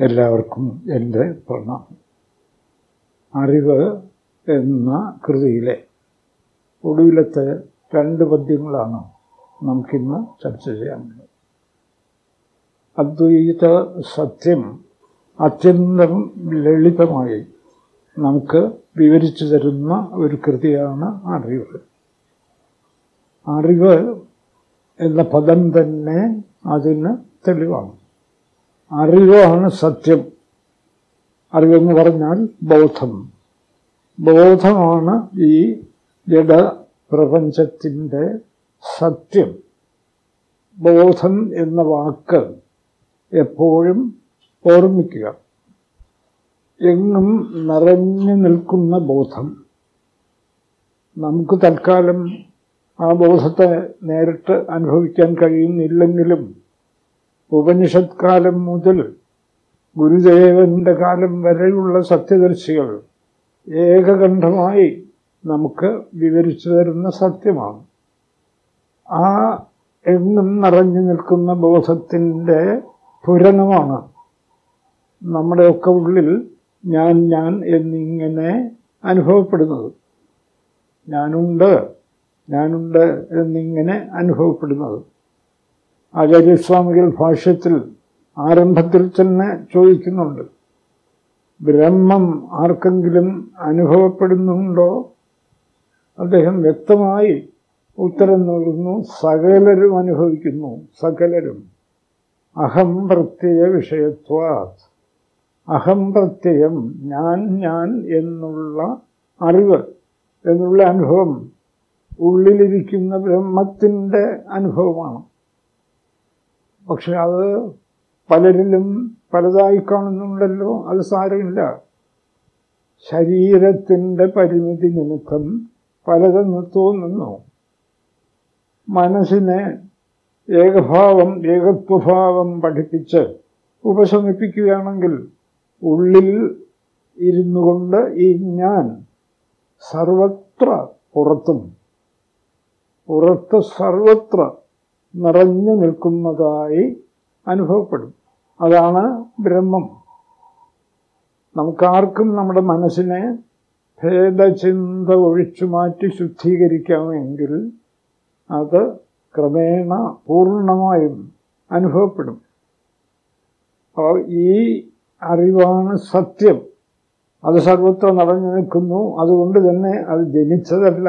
എല്ലാവർക്കും എന്റെ പ്രണാമം. അറിവ് എന്ന കൃതിയിലെ ഒടുവിലത്തെ രണ്ട് പദ്യങ്ങളാണ് നമുക്കിന്ന് ചർച്ച ചെയ്യാനുള്ളത്. അദ്വൈത സത്യം അത്യന്തം ലളിതമായി നമുക്ക് വിവരിച്ചു തരുന്ന ഒരു കൃതിയാണ് അറിവ്. അറിവ് എന്ന പദം തന്നെ അതിന് തെളിവാണ്. അറിവാണ് സത്യം. അറിവെന്ന് പറഞ്ഞാൽ ബോധം. ബോധമാണ് ഈ ജഡ പ്രപഞ്ചത്തിന്റെ സത്യം. ബോധം എന്ന വാക്ക് എപ്പോഴും ഓർമ്മിക്കുക. എങ്ങും നിറഞ്ഞു നിൽക്കുന്ന ബോധം. നമുക്ക് തൽക്കാലം ആ ബോധത്തെ നേരിട്ട് അനുഭവിക്കാൻ കഴിയുന്നില്ലെങ്കിലും ഉപനിഷത് കാലം മുതൽ ഗുരുദേവന്റെ കാലം വരെയുള്ള സത്യദർശികൾ ഏകകണ്ഠമായി നമുക്ക് വിവരിച്ചു തരുന്ന സത്യമാണ്. ആ എങ്ങും നിറഞ്ഞു നിൽക്കുന്ന ബോധത്തിന്റെ പുരണമാണ് നമ്മുടെയൊക്കെ ഉള്ളിൽ ഞാൻ ഞാൻ എന്നിങ്ങനെ അനുഭവപ്പെടുന്നത്. ഞാനുണ്ട് ഞാനുണ്ട് എന്നിങ്ങനെ അനുഭവപ്പെടുന്നത്. ആചാര്യസ്വാമികൾ ഭാഷ്യത്തിൽ ആരംഭത്തിൽ തന്നെ ചോദിക്കുന്നുണ്ട്. ബ്രഹ്മം ആർക്കെങ്കിലും അനുഭവപ്പെടുന്നുണ്ടോ? അദ്ദേഹം വ്യക്തമായി ഉത്തരം നൽകുന്നു സകലരും അനുഭവിക്കുന്നു സകലരും. അഹം പ്രത്യയ വിഷയത്വാത്. അഹം പ്രത്യയം ഞാൻ ഞാൻ എന്നുള്ള അറിവ് എന്നുള്ള അനുഭവം ഉള്ളിലിരിക്കുന്ന ബ്രഹ്മത്തിന്റെ അനുഭവമാണ്. പക്ഷെ അത് പലരിലും പലതായി കാണുന്നുണ്ടല്ലോ. അത് സാരമില്ല. ശരീരത്തിന്റെ പരിമിതി നിമിത്തം പലതെന്ന് തോന്നുന്നു. മനസ്സിനെ ഏകഭാവം ഏകത്വഭാവം പഠിപ്പിച്ച് ഉപശമിപ്പിക്കുകയാണെങ്കിൽ ഉള്ളിൽ ഇരുന്നു കൊണ്ട് ഈ ഞാൻ സർവത്ര പുറത്തും പുറത്ത് സർവത്ര നിറഞ്ഞു നിൽക്കുന്നതായി അനുഭവപ്പെടും. അതാണ് ബ്രഹ്മം. നമുക്കാർക്കും നമ്മുടെ മനസ്സിനെ ഭേദചിന്ത ഒഴിച്ചു മാറ്റി ശുദ്ധീകരിക്കാമെങ്കിൽ അത് ക്രമേണ പൂർണമായും അനുഭവപ്പെടും. അപ്പോൾ ഈ അറിവാണ് സത്യം. അത് സർവത്ര നടഞ്ഞു നിൽക്കുന്നു. അതുകൊണ്ട് തന്നെ അത് ജനിച്ചതല്ല.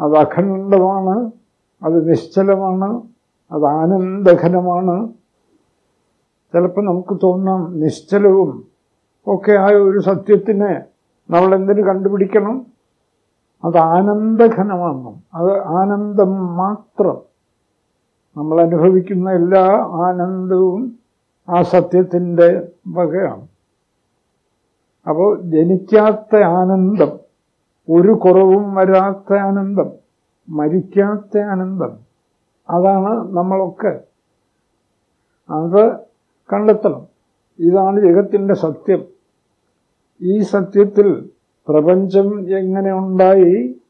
അത് അഖണ്ഡമാണ്. അത് നിശ്ചലമാണ് അത് ആനന്ദഘനമാണ്. ചിലപ്പോൾ നമുക്ക് തോന്നാം നിശ്ചലവും ഒക്കെ ആയ ഒരു സത്യത്തിനെ നമ്മൾ എന്തിനു കണ്ടുപിടിക്കണം? അത് ആനന്ദഘനമാണെന്നും അത് ആനന്ദം മാത്രം നമ്മൾ അനുഭവിക്കുന്ന എല്ലാ ആനന്ദവും ആ സത്യത്തിന്റെ വകയാണ്. അപ്പോൾ ജനിക്കാത്ത ആനന്ദം ഒരു കുറവും വരാത്ത ആനന്ദം മരിക്കാത്ത ആനന്ദം. അതാണ് നമ്മളൊക്കെ അത് കണ്ടെത്തണം. ഇതാണ് ജഗത്തിന്റെ സത്യം. ഈ സത്യത്തിൽ പ്രപഞ്ചം എങ്ങനെ ഉണ്ടായി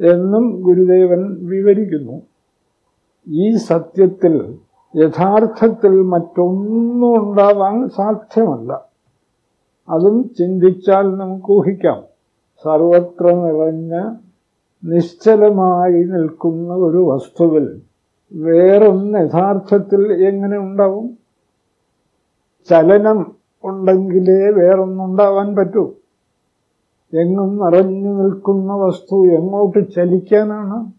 എന്നും ഗുരുദേവൻ വിവരിക്കുന്നു. ഈ സത്യത്തിൽ യഥാർത്ഥത്തിൽ മറ്റൊന്നും ഉണ്ടാവാൻ സാധ്യമല്ല. അതും ചിന്തിച്ചാൽ നമുക്ക് ഊഹിക്കാം. സർവത്ര നിറഞ്ഞ നിശ്ചലമായി നിൽക്കുന്ന ഒരു വസ്തുവിൽ വേറൊന്ന് യഥാർത്ഥത്തിൽ എങ്ങനെ ഉണ്ടാവും? ചലനം ഉണ്ടെങ്കിലേ വേറൊന്നുണ്ടാവാൻ പറ്റൂ. എങ്ങും നിറഞ്ഞു നിൽക്കുന്ന വസ്തു എങ്ങോട്ട് ചലിക്കാനാണ്?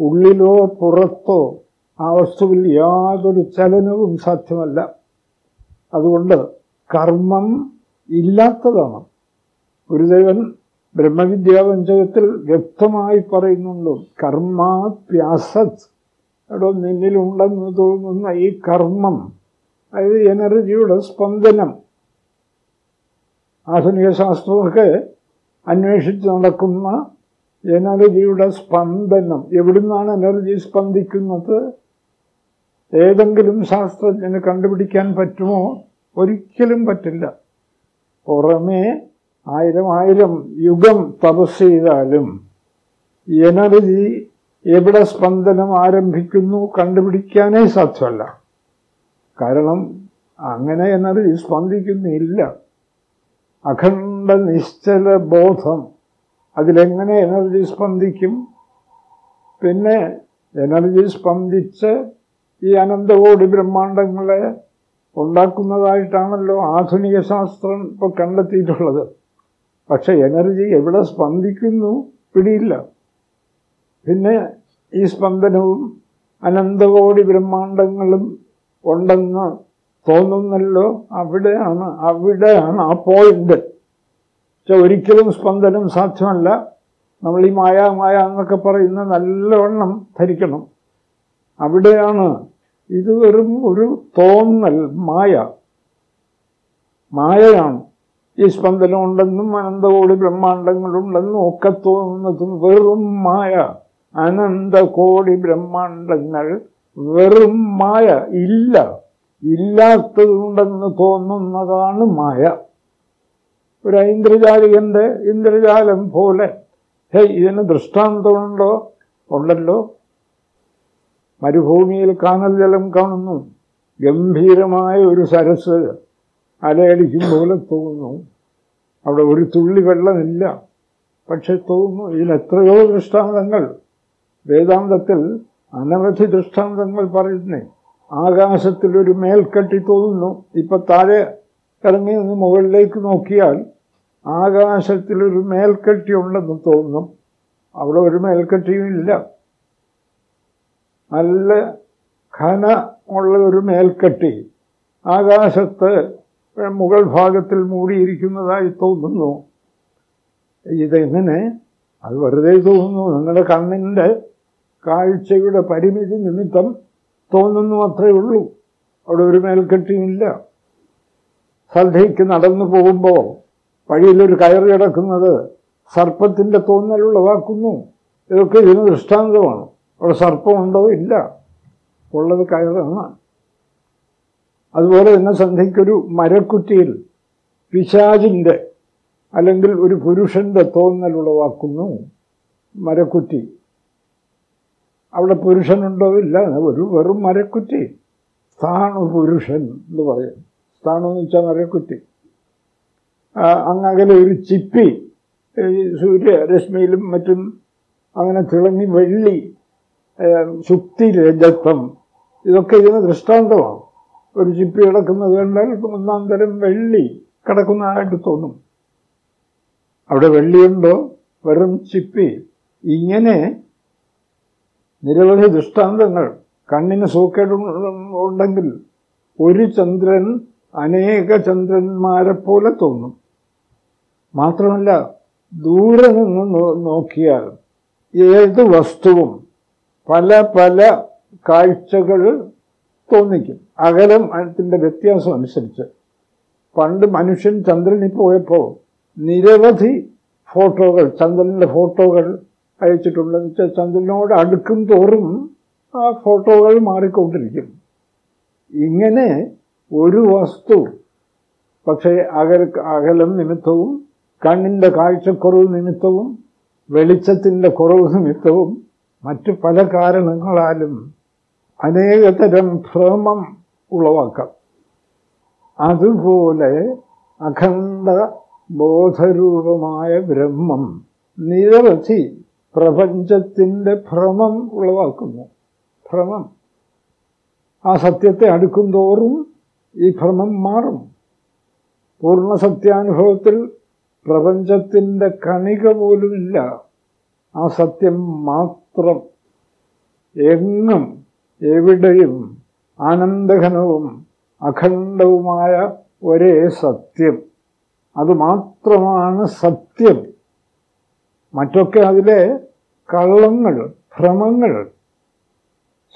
ഉള്ളിലോ പുറത്തോ ആ വസ്തുവിൽ യാതൊരു ചലനവും സാധ്യമല്ല. അതുകൊണ്ട് കർമ്മം ഇല്ലാത്തതാണ്. ഗുരുദേവൻ ബ്രഹ്മവിദ്യാപഞ്ചകത്തിൽ വ്യക്തമായി പറയുന്നുണ്ട് കർമാപ്യാസത് എടോ നിന്നിലുണ്ടെന്ന് തോന്നുന്ന ഈ കർമ്മം അതായത് എനർജിയുടെ സ്പന്ദനം. ആധുനിക ശാസ്ത്രമൊക്കെ അന്വേഷിച്ച് നടക്കുന്ന എനർജിയുടെ സ്പന്ദനം. എവിടുന്നാണ് എനർജി സ്പന്ദിക്കുന്നത്? ഏതെങ്കിലും ശാസ്ത്രജ്ഞന് കണ്ടുപിടിക്കാൻ പറ്റുമോ? ഒരിക്കലും പറ്റില്ല. പുറമേ ആയിരം ആയിരം യുഗം തപസ് ചെയ്താലും എനർജി എവിടെ സ്പന്ദനം ആരംഭിക്കുന്നു കണ്ടുപിടിക്കാനേ സാധ്യമല്ല. കാരണം അങ്ങനെ എനർജി സ്പന്ദിക്കുന്നില്ല. അഖണ്ഡ നിശ്ചല ബോധം അതിലെങ്ങനെ എനർജി സ്പന്ദിക്കും? പിന്നെ എനർജി സ്പന്ദിച്ച് ഈ അനന്തകോടി ബ്രഹ്മാണ്ടങ്ങളെ ഉണ്ടാക്കുന്നതായിട്ടാണല്ലോ ആധുനിക ശാസ്ത്രം ഇപ്പോൾ കണ്ടെത്തിയിട്ടുള്ളത്. പക്ഷെ എനർജി എവിടെ സ്പന്ദിക്കുന്നു പിടിയില്ല. പിന്നെ ഈ സ്പന്ദനവും അനന്തകോടി ബ്രഹ്മാണ്ടങ്ങളും ഉണ്ടെന്ന് തോന്നുന്നല്ലോ. അവിടെയാണ് അവിടെയാണ് ആ പോയിന്റ് ഒരിക്കലും സ്പന്ദനം സാധ്യമല്ല. നമ്മൾ ഈ മായ മായ എന്നൊക്കെ പറയുന്ന നല്ലവണ്ണം ധരിക്കണം. അവിടെയാണ്. ഇത് വെറും ഒരു തോന്നൽ മായ. മായയാണ്. ഈ സ്പന്ദനമുണ്ടെന്നും അനന്തകോടി ബ്രഹ്മാണ്ടങ്ങളുണ്ടെന്നും ഒക്കെ തോന്നുന്നതും വെറും മായ. അനന്തകോടി ബ്രഹ്മാണ്ടങ്ങൾ വെറും മായ. ഇല്ല. ഇല്ലാത്തതുണ്ടെന്ന് തോന്നുന്നതാണ് മായ. ഒരു ഐന്ദ്രജാലികന്റെ ഇന്ദ്രജാലം പോലെ. ഹേ ഇതിന് ദൃഷ്ടാന്തമുണ്ടോ? ഉണ്ടല്ലോ. മരുഭൂമിയിൽ കാനൽ ജലം കാണുന്നു. ഗംഭീരമായ ഒരു സരസ്. അലയടിക്കും പോലെ തോന്നുന്നു. അവിടെ ഒരു തുള്ളി വെള്ളമില്ല. പക്ഷെ തോന്നുന്നു ഇതിനെത്രയോ ദൃഷ്ടാന്തങ്ങൾ. വേദാന്തത്തിൽ അനവധി ദൃഷ്ടാന്തങ്ങൾ പറയുന്നേ. ആകാശത്തിലൊരു മേൽക്കെട്ടി തോന്നുന്നു. ഇപ്പൊ താഴെ ഇറങ്ങി നിന്ന് മുകളിലേക്ക് നോക്കിയാൽ ആകാശത്തിലൊരു മേൽക്കെട്ടി ഉണ്ടെന്ന് തോന്നും അവിടെ ഒരു മേൽക്കെട്ടിയും ഇല്ല. നല്ല ഘന ഉള്ള ഒരു മേൽക്കെട്ടി. ആകാശത്ത് മുകൾ ഭാഗത്തിൽ മൂടിയിരിക്കുന്നതായി തോന്നുന്നു. ഇതെങ്ങനെ അത് വെറുതെ തോന്നുന്നു. നിങ്ങളുടെ കണ്ണിന്റെ കാഴ്ചയുടെ പരിമിതി നിമിത്തം തോന്നുന്നു അത്രേ ഉള്ളൂ. അവിടെ ഒരു മേൽക്കെട്ടിയില്ല സദ്യയ്ക്ക് നടന്നു പോകുമ്പോൾ വഴിയിലൊരു കയറി കിടക്കുന്നത് സർപ്പത്തിന്റെ തോന്നലുളവാക്കുന്നു ഇതൊക്കെ ഇതിന് ദൃഷ്ടാന്തമാണ്. അവിടെ സർപ്പമുണ്ടോ? ഇല്ല. ഉള്ളത് കയറാണ്. അതുപോലെ തന്നെ സന്ധ്യയ്ക്കൊരു മരക്കുറ്റിയിൽ പിശാചിന്റെ അല്ലെങ്കിൽ ഒരു പുരുഷന്റെ തോന്നൽ ഉളവാക്കുന്നു മരക്കുറ്റി. അവിടെ പുരുഷനുണ്ടോ ഇല്ല? ഒരു വെറും മരക്കുറ്റി. സ്ഥാണു പുരുഷൻ എന്ന് പറയും. സ്ഥാണു എന്ന് വെച്ചാൽ മരക്കുറ്റി. അങ്ങനെ ഒരു ചിപ്പി സൂര്യരശ്മിയിലും മറ്റും അങ്ങനെ തിളങ്ങി വെള്ളി ശുക്തി രജത്വം ഇതൊക്കെ ഇതിന് ദൃഷ്ടാന്തമാണ്. ഒരു ചിപ്പി കിടക്കുന്നത് കണ്ടാൽ ഒന്നാം തരം വെള്ളി കിടക്കുന്നതായിട്ട് തോന്നും. അവിടെ വെള്ളിയുണ്ടോ? വെറും ചിപ്പി. ഇങ്ങനെ നിരവധി ദൃഷ്ടാന്തങ്ങൾ കണ്ണിന് സൂക്കേടുണ്ടെങ്കിൽ ഒരു ചന്ദ്രൻ അനേക ചന്ദ്രന്മാരെ പോലെ തോന്നും. മാത്രമല്ല ദൂരെ നിന്ന് നോക്കിയാൽ ഏത് വസ്തുവും പല പല കാഴ്ചകൾ തോന്നിക്കും. അകലം അതിന്റെ വ്യത്യാസം അനുസരിച്ച്. പണ്ട് മനുഷ്യൻ ചന്ദ്രനിൽ പോയപ്പോൾ നിരവധി ഫോട്ടോകൾ ചന്ദ്രന്റെ ഫോട്ടോകൾ അയച്ചിട്ടുണ്ടെന്ന് വെച്ചാൽ ചന്ദ്രനോട് അടുക്കും തോറും ആ ഫോട്ടോകൾ മാറിക്കൊണ്ടിരിക്കും. ഇങ്ങനെ ഒരു വസ്തു പക്ഷേ അക അകലം നിമിത്തവും കണ്ണിന്റെ കാഴ്ചക്കുറവ് നിമിത്തവും വെളിച്ചത്തിന്റെ കുറവ് നിമിത്തവും മറ്റു പല കാരണങ്ങളാലും അനേകതരം ഭ്രമം ഉളവാക്കാം. അതുപോലെ അഖണ്ഡ ബോധരൂപമായ ബ്രഹ്മം നിരവധി പ്രപഞ്ചത്തിന്റെ ഭ്രമം ഉളവാക്കുന്നു. ഭ്രമം. ആ സത്യത്തെ അടുക്കുംതോറും ഈ ഭ്രമം മാറും. പൂർണ സത്യാനുഭവത്തിൽ പ്രപഞ്ചത്തിന്റെ കണിക പോലുമില്ല. ആ സത്യം മാത്രം. എങ്ങും എവിടെയും ആനന്ദഘനവും അഖണ്ഡവുമായ ഒരേ സത്യം. അതുമാത്രമാണ് സത്യം. മറ്റൊക്കെ അതിലെ കള്ളങ്ങൾ ഭ്രമങ്ങൾ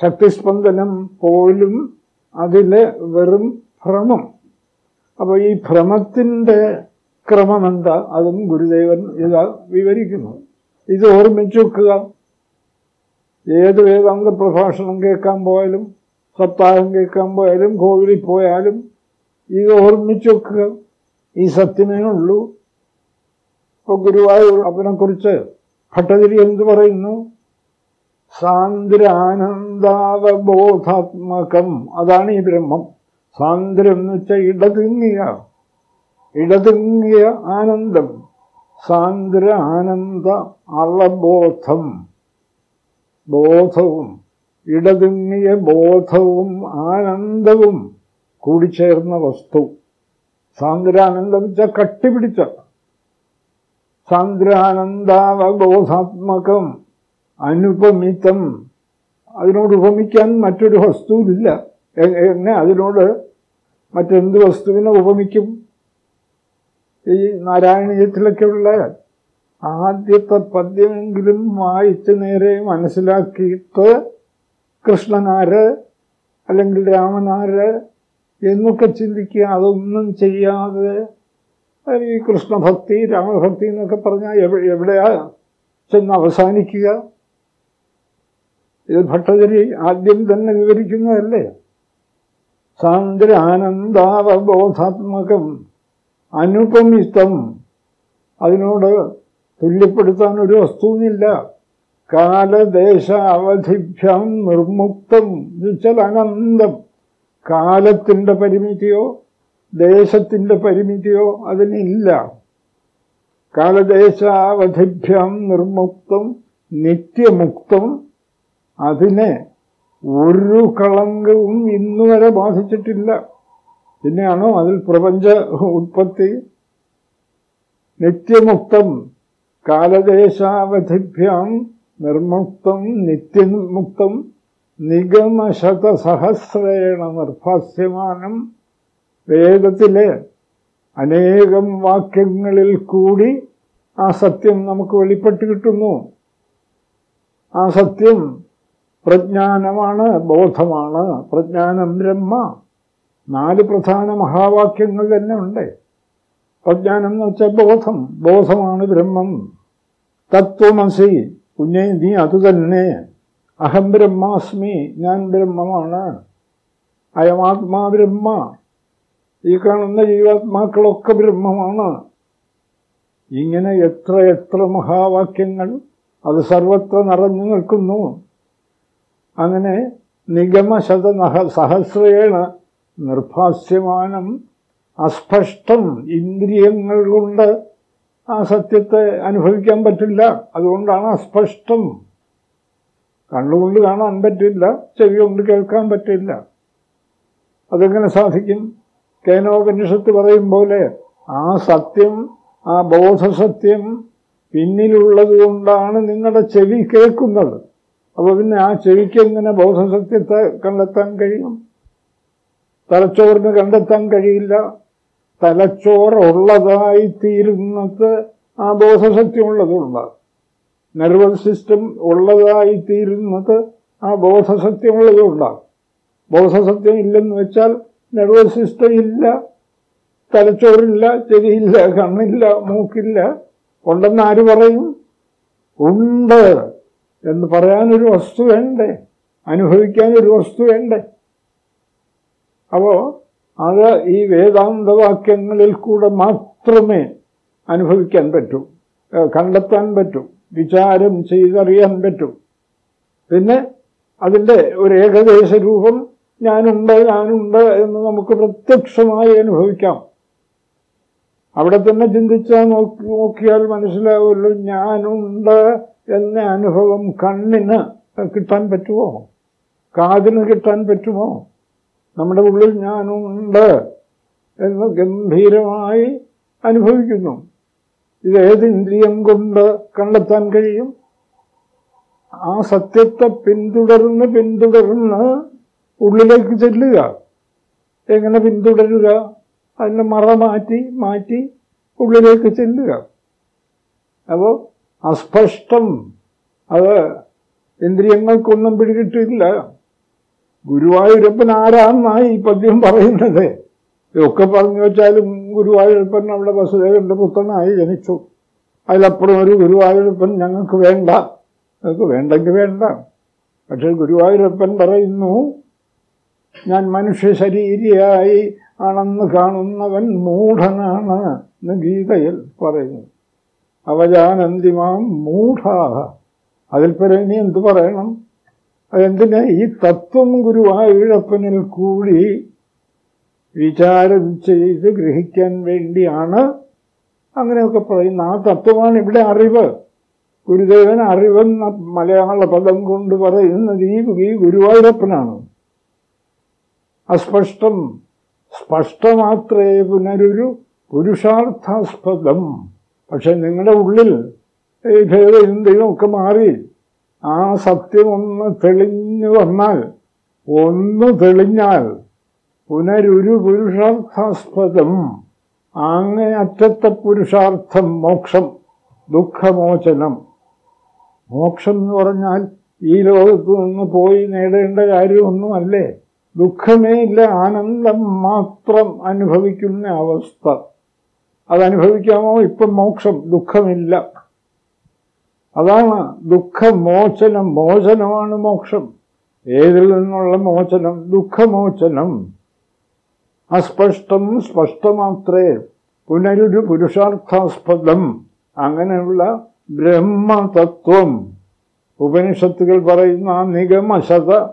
ശക്തിസ്പന്ദനം പോലും അതിലെ വെറും ഭ്രമം. അപ്പോൾ ഈ ഭ്രമത്തിന്റെ ക്രമമെന്താ? അതും ഗുരുദേവൻ ഇതാ വിവരിക്കുന്നു. ഇത് ഓർമ്മിച്ചു വെക്കുക. ഏത് വേദാന്ത പ്രഭാഷണം കേൾക്കാൻ പോയാലും സപ്താഹം കേൾക്കാൻ പോയാലും കോവിലിൽ പോയാലും ഇത് ഓർമ്മിച്ചു വെക്കുക. ഈ സത്യമേ ഉള്ളൂ. ഇപ്പോൾ ഗുരുവായൂർ അവനെക്കുറിച്ച് ഭട്ടതിരി എന്ത് പറയുന്നു? സാന്ദ്രാനന്ദാവബോധാത്മകം. അതാണ് ഈ ബ്രഹ്മം. സാന്ദ്രം എന്ന് വെച്ചാൽ ഇടതിങ്ങിയ ഇടതിങ്ങിയ ആനന്ദം. സാന്ദ്ര ആനന്ദ അളബോധം ബോധവും ഇടതിങ്ങിയ ബോധവും ആനന്ദവും കൂടിച്ചേർന്ന വസ്തു. സാന്ദ്രാനന്ദം വെച്ചാൽ കട്ടിപിടിച്ച. സാന്ദ്രാനന്ദാവബോധാത്മകം അനുപമിതം. അതിനോട് ഉപമിക്കാൻ മറ്റൊരു വസ്തുവില്ല. എന്നെ അതിനോട് മറ്റെന്ത് വസ്തുവിനെ ഉപമിക്കും? ഈ നാരായണീയത്തിലൊക്കെയുള്ള ആദ്യത്തെ പദ്യമെങ്കിലും വായിച്ച് നേരെ മനസ്സിലാക്കിയിട്ട് കൃഷ്ണനാര് അല്ലെങ്കിൽ രാമനാര് എന്നൊക്കെ ചിന്തിക്കുക അതൊന്നും ചെയ്യാതെ ഈ കൃഷ്ണഭക്തി രാമഭക്തി എന്നൊക്കെ പറഞ്ഞാൽ എവിടെയാ ചെന്ന് അവസാനിക്കുക? ഇത് ഭട്ടതിരി ആദ്യം തന്നെ വിവരിക്കുന്നതല്ലേ? സാന്ദ്ര ആനന്ദാവബോധാത്മകം അനുപമിത്തം അതിനോട് തുല്യപ്പെടുത്താൻ ഒരു വസ്തുവുമില്ല കാലദേശ അവധിഭ്യം നിർമുക്തം എന്നുവെച്ചാൽ അനന്തം. കാലത്തിന്റെ പരിമിതിയോ ദേശത്തിന്റെ പരിമിതിയോ അതിനില്ല. കാലദേശാവധിഭ്യം നിർമുക്തം നിത്യമുക്തം അതിനെ ഒരു കളങ്കവും ഇന്നുവരെ ബാധിച്ചിട്ടില്ല. പിന്നെയാണോ അതിൽ പ്രപഞ്ച ഉത്പത്തി? നിത്യമുക്തം. കാലദേശാവധിഭ്യം നിർമുക്തം നിത്യമുക്തം നിഗമശതസഹസ്രേണ നിർഭാസ്യമാനം വേദത്തിലെ അനേകം വാക്യങ്ങളിൽ കൂടി ആ സത്യം നമുക്ക് വെളിപ്പെട്ട് കിട്ടുന്നു. ആ സത്യം പ്രജ്ഞാനമാണ് ബോധമാണ്. പ്രജ്ഞാനം ബ്രഹ്മ. നാല് പ്രധാന മഹാവാക്യങ്ങൾ തന്നെ ഉണ്ട്. പ്രജ്ഞാനം എന്ന് വെച്ചാൽ ബോധം. ബോധമാണ് ബ്രഹ്മം. തത്വമസി. കുഞ്ഞേ നീ അതുതന്നെ അഹം ബ്രഹ്മാസ്മി. ഞാൻ ബ്രഹ്മമാണ്. അയമാത്മാ ബ്രഹ്മ. ഈ കാണുന്ന ജീവാത്മാക്കളൊക്കെ ബ്രഹ്മമാണ്. ഇങ്ങനെ എത്ര എത്ര മഹാവാക്യങ്ങൾ അത് സർവത്ര നിറഞ്ഞു നിൽക്കുന്നു. അങ്ങനെ നിഗമശത സഹസ്രേണ നിർഭാസ്യമാനം അസ്പഷ്ടം ഇന്ദ്രിയങ്ങൾ കൊണ്ട് ആ സത്യത്തെ അനുഭവിക്കാൻ പറ്റില്ല. അതുകൊണ്ടാണ് അസ്പഷ്ടം. കണ്ണുകൊണ്ട് കാണാൻ പറ്റില്ല. ചെവി കൊണ്ട് കേൾക്കാൻ പറ്റില്ല. അതെങ്ങനെ സാധിക്കും? കേനോപനിഷത്ത് പറയും പോലെ ആ സത്യം ആ ബോധസത്യം പിന്നിലുള്ളത് കൊണ്ടാണ് നിങ്ങളുടെ ചെവി കേൾക്കുന്നത്. അപ്പോൾ പിന്നെ ആ ചെവിക്ക് എങ്ങനെ ബോധസത്യത്തെ കണ്ടെത്താൻ കഴിയും? തലച്ചോറിന് കണ്ടെത്താൻ കഴിയില്ല. തലച്ചോറുള്ളതായി തീരുന്നത് ആ ബോധശക്തി ബോധസത്യമുള്ളതുകൊണ്ട്. നെർവസ് സിസ്റ്റം ഉള്ളതായി തീരുന്നത് ആ ബോധശക്തി ബോധസത്യമുള്ളതുകൊണ്ടാണ് ബോധസത്യം ഇല്ലെന്ന് വെച്ചാൽ നെർവസ് സിസ്റ്റം ഇല്ല തലച്ചോറില്ല ചെവിയില്ല കണ്ണില്ല മൂക്കില്ല. ഉണ്ടെന്ന് ആര് പറയും? ഉണ്ട് എന്ന് പറയാനൊരു വസ്തു വേണ്ടേ? അനുഭവിക്കാനൊരു വസ്തു വേണ്ടേ? അപ്പോൾ അത് ഈ വേദാന്തവാക്യങ്ങളിൽ കൂടെ മാത്രമേ അനുഭവിക്കാൻ പറ്റൂ. കണ്ടെത്താൻ പറ്റൂ. വിചാരം ചെയ്തറിയാൻ പറ്റൂ. പിന്നെ അതിന്റെ ഒരു ഏകദേശ രൂപം ഞാനുണ്ട് ഞാനുണ്ട് എന്ന് നമുക്ക് പ്രത്യക്ഷമായി അനുഭവിക്കാം. അവിടെ തന്നെ ചിന്തിച്ചാൽ നോക്കി നോക്കിയാൽ മനസ്സിലാവുമല്ലോ ഞാനുണ്ട് എന്ന അനുഭവം കണ്ണിന് കിട്ടാൻ പറ്റുമോ? കാതിന് കിട്ടാൻ പറ്റുമോ? നമ്മുടെ ഉള്ളിൽ ഞാനുണ്ട് എന്ന് ഗംഭീരമായി അനുഭവിക്കുന്നു. ഇത് ഏത് ഇന്ദ്രിയം കൊണ്ട് കണ്ടെത്താൻ കഴിയും? ആ സത്യത്തെ പിന്തുടർന്ന് പിന്തുടർന്ന് ഉള്ളിലേക്ക് ചെല്ലുക. എങ്ങനെ പിന്തുടരുക? അതിനെ മറ മാറ്റി മാറ്റി ഉള്ളിലേക്ക് ചെല്ലുക. അപ്പോൾ അസ്പഷ്ടം. അത് ഇന്ദ്രിയങ്ങൾക്കൊന്നും പിടികിട്ടില്ല. ഗുരുവായൂരപ്പൻ ആരാന്നായി ഈ പദ്യം പറയുന്നത്? ഇതൊക്കെ പറഞ്ഞു വെച്ചാലും ഗുരുവായൂരപ്പൻ അവിടെ വസുദേവന്റെ പുത്രനായി ജനിച്ചു. അതിലപ്പുറം ഒരു ഗുരുവായൂരപ്പൻ ഞങ്ങൾക്ക് വേണ്ട. ഞങ്ങൾക്ക് വേണ്ടെങ്കിൽ വേണ്ട. പക്ഷെ ഗുരുവായൂരപ്പൻ പറയുന്നു ഞാൻ മനുഷ്യ ശരീരിയായി ആണെന്ന് കാണുന്നവൻ മൂഢനാണ് എന്ന് ഗീതയിൽ പറയുന്നു. അവജാനന്തിമാം മൂഢാഹ. അതിൽ ഇനി എന്തു പറയണം? അതെന്തിന്? ഈ തത്വം ഗുരുവായൂരപ്പനിൽ കൂടി വിചാരം ചെയ്ത് ഗ്രഹിക്കാൻ വേണ്ടിയാണ് അങ്ങനെയൊക്കെ പറയുന്ന ആ തത്വമാണ് ഇവിടെ അറിവ്. ഗുരുദേവൻ അറിവെന്ന മലയാള പദം കൊണ്ട് പറയുന്നത് ഈ ഈ ഗുരുവായൂരപ്പനാണ് അസ്പഷ്ടം. സ്പഷ്ടമാത്രേ പുനരൊരു പുരുഷാർത്ഥാസ്പദം. പക്ഷെ നിങ്ങളുടെ ഉള്ളിൽ ഈ ഭേദചിന്തയും ഒക്കെ മാറി. ആ സത്യം ഒന്ന് തെളിഞ്ഞു വന്നാൽ ഒന്ന് തെളിഞ്ഞാൽ പുനരൊരു പുരുഷാർത്ഥാസ്പദം അങ്ങനെ അറ്റത്തെ പുരുഷാർത്ഥം മോക്ഷം ദുഃഖമോചനം. മോക്ഷം എന്ന് പറഞ്ഞാൽ ഈ ലോകത്ത് നിന്ന് പോയി നേടേണ്ട കാര്യമൊന്നുമല്ലേ? ദുഃഖമേ ഇല്ല ആനന്ദം മാത്രം അനുഭവിക്കുന്ന അവസ്ഥ. അതനുഭവിക്കാമോ? ഇപ്പം മോക്ഷം ദുഃഖമില്ല. അതാണ് ദുഃഖമോചനം മോചനമാണ് മോക്ഷം. ഏതിൽ നിന്നുള്ള മോചനം? ദുഃഖമോചനം. അസ്പഷ്ടം സ്പഷ്ടമാത്രേ. പുനരൊരു പുരുഷാർത്ഥാസ്പദം. അങ്ങനെയുള്ള ബ്രഹ്മതത്വം. ഉപനിഷത്തുകൾ പറയുന്ന നിഗമശത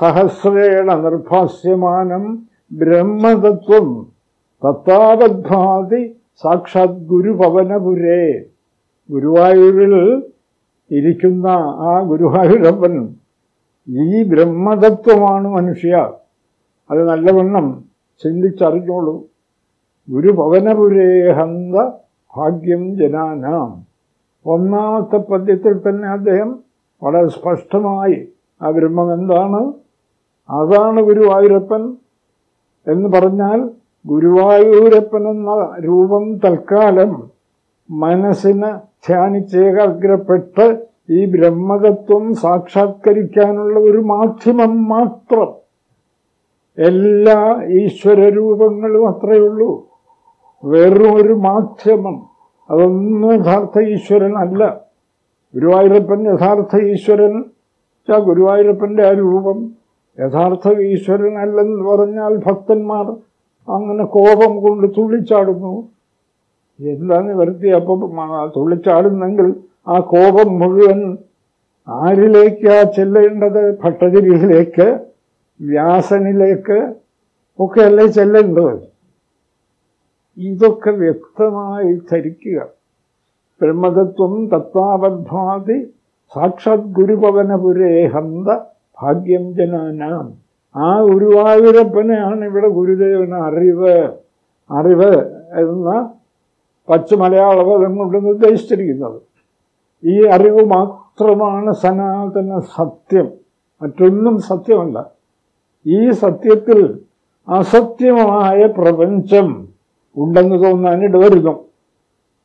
സഹസ്രേണ നിർഭാസ്യമാനം ബ്രഹ്മതത്വം. തത്താവദ്ഭാതി സാക്ഷാത് ഗുരുപവനപുരേ ഗുരുവായൂരിൽ ഇരിക്കുന്ന ആ ഗുരുവായൂരപ്പൻ ഈ ബ്രഹ്മതത്വമാണ് മനുഷ്യ. അത് നല്ലവണ്ണം ചിന്തിച്ചറിഞ്ഞോളൂ. ഗുരുപവനപുരേ ഹന്ത ഭാഗ്യം ജനാനാം. ഒന്നാമത്തെ പദ്യത്തിൽ തന്നെ അദ്ദേഹം വളരെ സ്പഷ്ടമായി ആ ബ്രഹ്മം എന്താണ്? അതാണ് ഗുരുവായൂരപ്പൻ എന്ന് പറഞ്ഞാൽ ഗുരുവായൂരപ്പൻ എന്ന രൂപം തൽക്കാലം മനസ്സിന് ധ്യാനിച്ചേകാഗ്രപ്പെട്ട് ഈ ബ്രഹ്മതത്വം സാക്ഷാത്കരിക്കാനുള്ള ഒരു മാധ്യമം മാത്രം. എല്ലാ ഈശ്വരരൂപങ്ങളും അത്രയേ ഉള്ളൂ. വെറും ഒരു മാധ്യമം. അതൊന്നും യഥാർത്ഥ ഈശ്വരൻ അല്ല ഗുരുവായൂരപ്പൻ യഥാർത്ഥ ഈശ്വരൻ. ഗുരുവായൂരപ്പന്റെ ആ രൂപം യഥാർത്ഥ ഈശ്വരൻ അല്ലെന്ന് പറഞ്ഞാൽ ഭക്തന്മാർ അങ്ങനെ കോപം കൊണ്ട് തുള്ളിച്ചാടുന്നു. എന്താണ് വരുത്തി അപ്പം തുള്ളിച്ചാടുന്നെങ്കിൽ ആ കോപം മുഴുവൻ ആരിലേക്കാ ചെല്ലേണ്ടത്? ഭട്ടഗിരിയിലേക്ക് വ്യാസനിലേക്ക് ഒക്കെ അല്ലേ ചെല്ലേണ്ടത്? ഇതൊക്കെ വ്യക്തമായി ധരിക്കുക. ബ്രഹ്മതത്വം തത്വാവദ്ഭാതി സാക്ഷാത് ഗുരുപവനപുരേ ഹന്ത ഭാഗ്യം ജനാനാം. ആ ഗുരുവായൂരപ്പനെയാണ് ഇവിടെ ഗുരുദേവന് അറിവ്. അറിവ് എന്ന പച്ച മലയാള പദം കൊണ്ട് നിർദ്ദേശിച്ചിരിക്കുന്നത് ഈ അറിവ് മാത്രമാണ് സനാതന സത്യം. മറ്റൊന്നും സത്യമല്ല. ഈ സത്യത്തിൽ അസത്യമായ പ്രപഞ്ചം ഉണ്ടെന്ന് തോന്നാനിട വരുന്നു.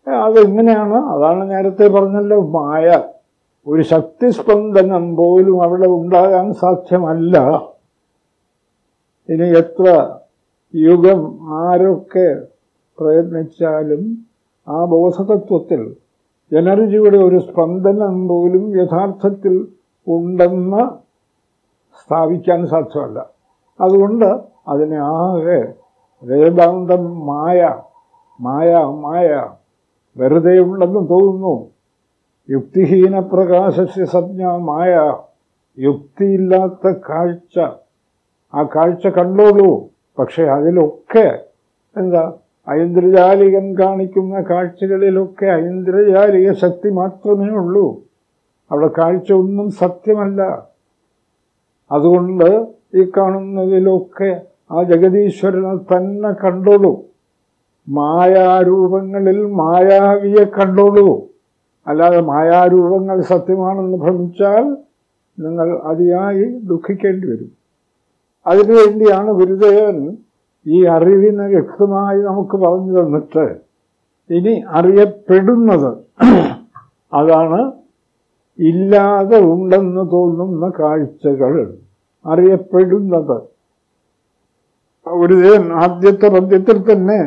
അതെങ്ങനെയാണ്? അതാണ് നേരത്തെ പറഞ്ഞല്ലോ മായ. ഒരു ശക്തിസ്പന്ദനം പോലും അവിടെ ഉണ്ടാകാൻ സാധ്യമല്ല. ഇനി എത്ര യുഗം ആരൊക്കെ പ്രയത്നിച്ചാലും ആ ബോധതത്വത്തിൽ എനർജിയുടെ ഒരു സ്പന്ദനം പോലും യഥാർത്ഥത്തിൽ ഉണ്ടെന്ന് സ്ഥാപിക്കാൻ സാധ്യമല്ല. അതുകൊണ്ട് അതിനെ ആകെ വേദാന്തം മായ മായ മായ വെറുതെ ഉണ്ടെന്ന് തോന്നുന്നു. യുക്തിഹീന പ്രകാശസ്യ സജ്ഞ മായ യുക്തിയില്ലാത്ത കാഴ്ച. ആ കാഴ്ച കണ്ടോളൂ. പക്ഷേ അതിലൊക്കെ എന്താ ഐന്ദ്രജാലികൻ കാണിക്കുന്ന കാഴ്ചകളിലൊക്കെ ഐന്ദ്രജാലിക ശക്തി മാത്രമേ ഉള്ളൂ. അവിടെ കാഴ്ച ഒന്നും സത്യമല്ല. അതുകൊണ്ട് ഈ കാണുന്നതിലൊക്കെ ആ ജഗതീശ്വരനെ തന്നെ കണ്ടോളൂ. മായാരൂപങ്ങളിൽ മായാവിയെ കണ്ടോളൂ. അല്ലാതെ മായാരൂപങ്ങൾ സത്യമാണെന്ന് ഭ്രമിച്ചാൽ നിങ്ങൾ അതിയായി ദുഃഖിക്കേണ്ടി വരും. അതിനുവേണ്ടിയാണ് ഗുരുദേവൻ ഈ അറിവിനെ വ്യക്തമായി നമുക്ക് പറഞ്ഞു തന്നിട്ട് ഇനി അറിയപ്പെടുന്നത് അതാണ് ഇല്ലാതെ ഉണ്ടെന്ന് തോന്നുന്ന കാഴ്ചകൾ അറിയപ്പെടുന്നത്. ഒരു ആദ്യത്തെ പദ്യത്തിൽ തന്നെ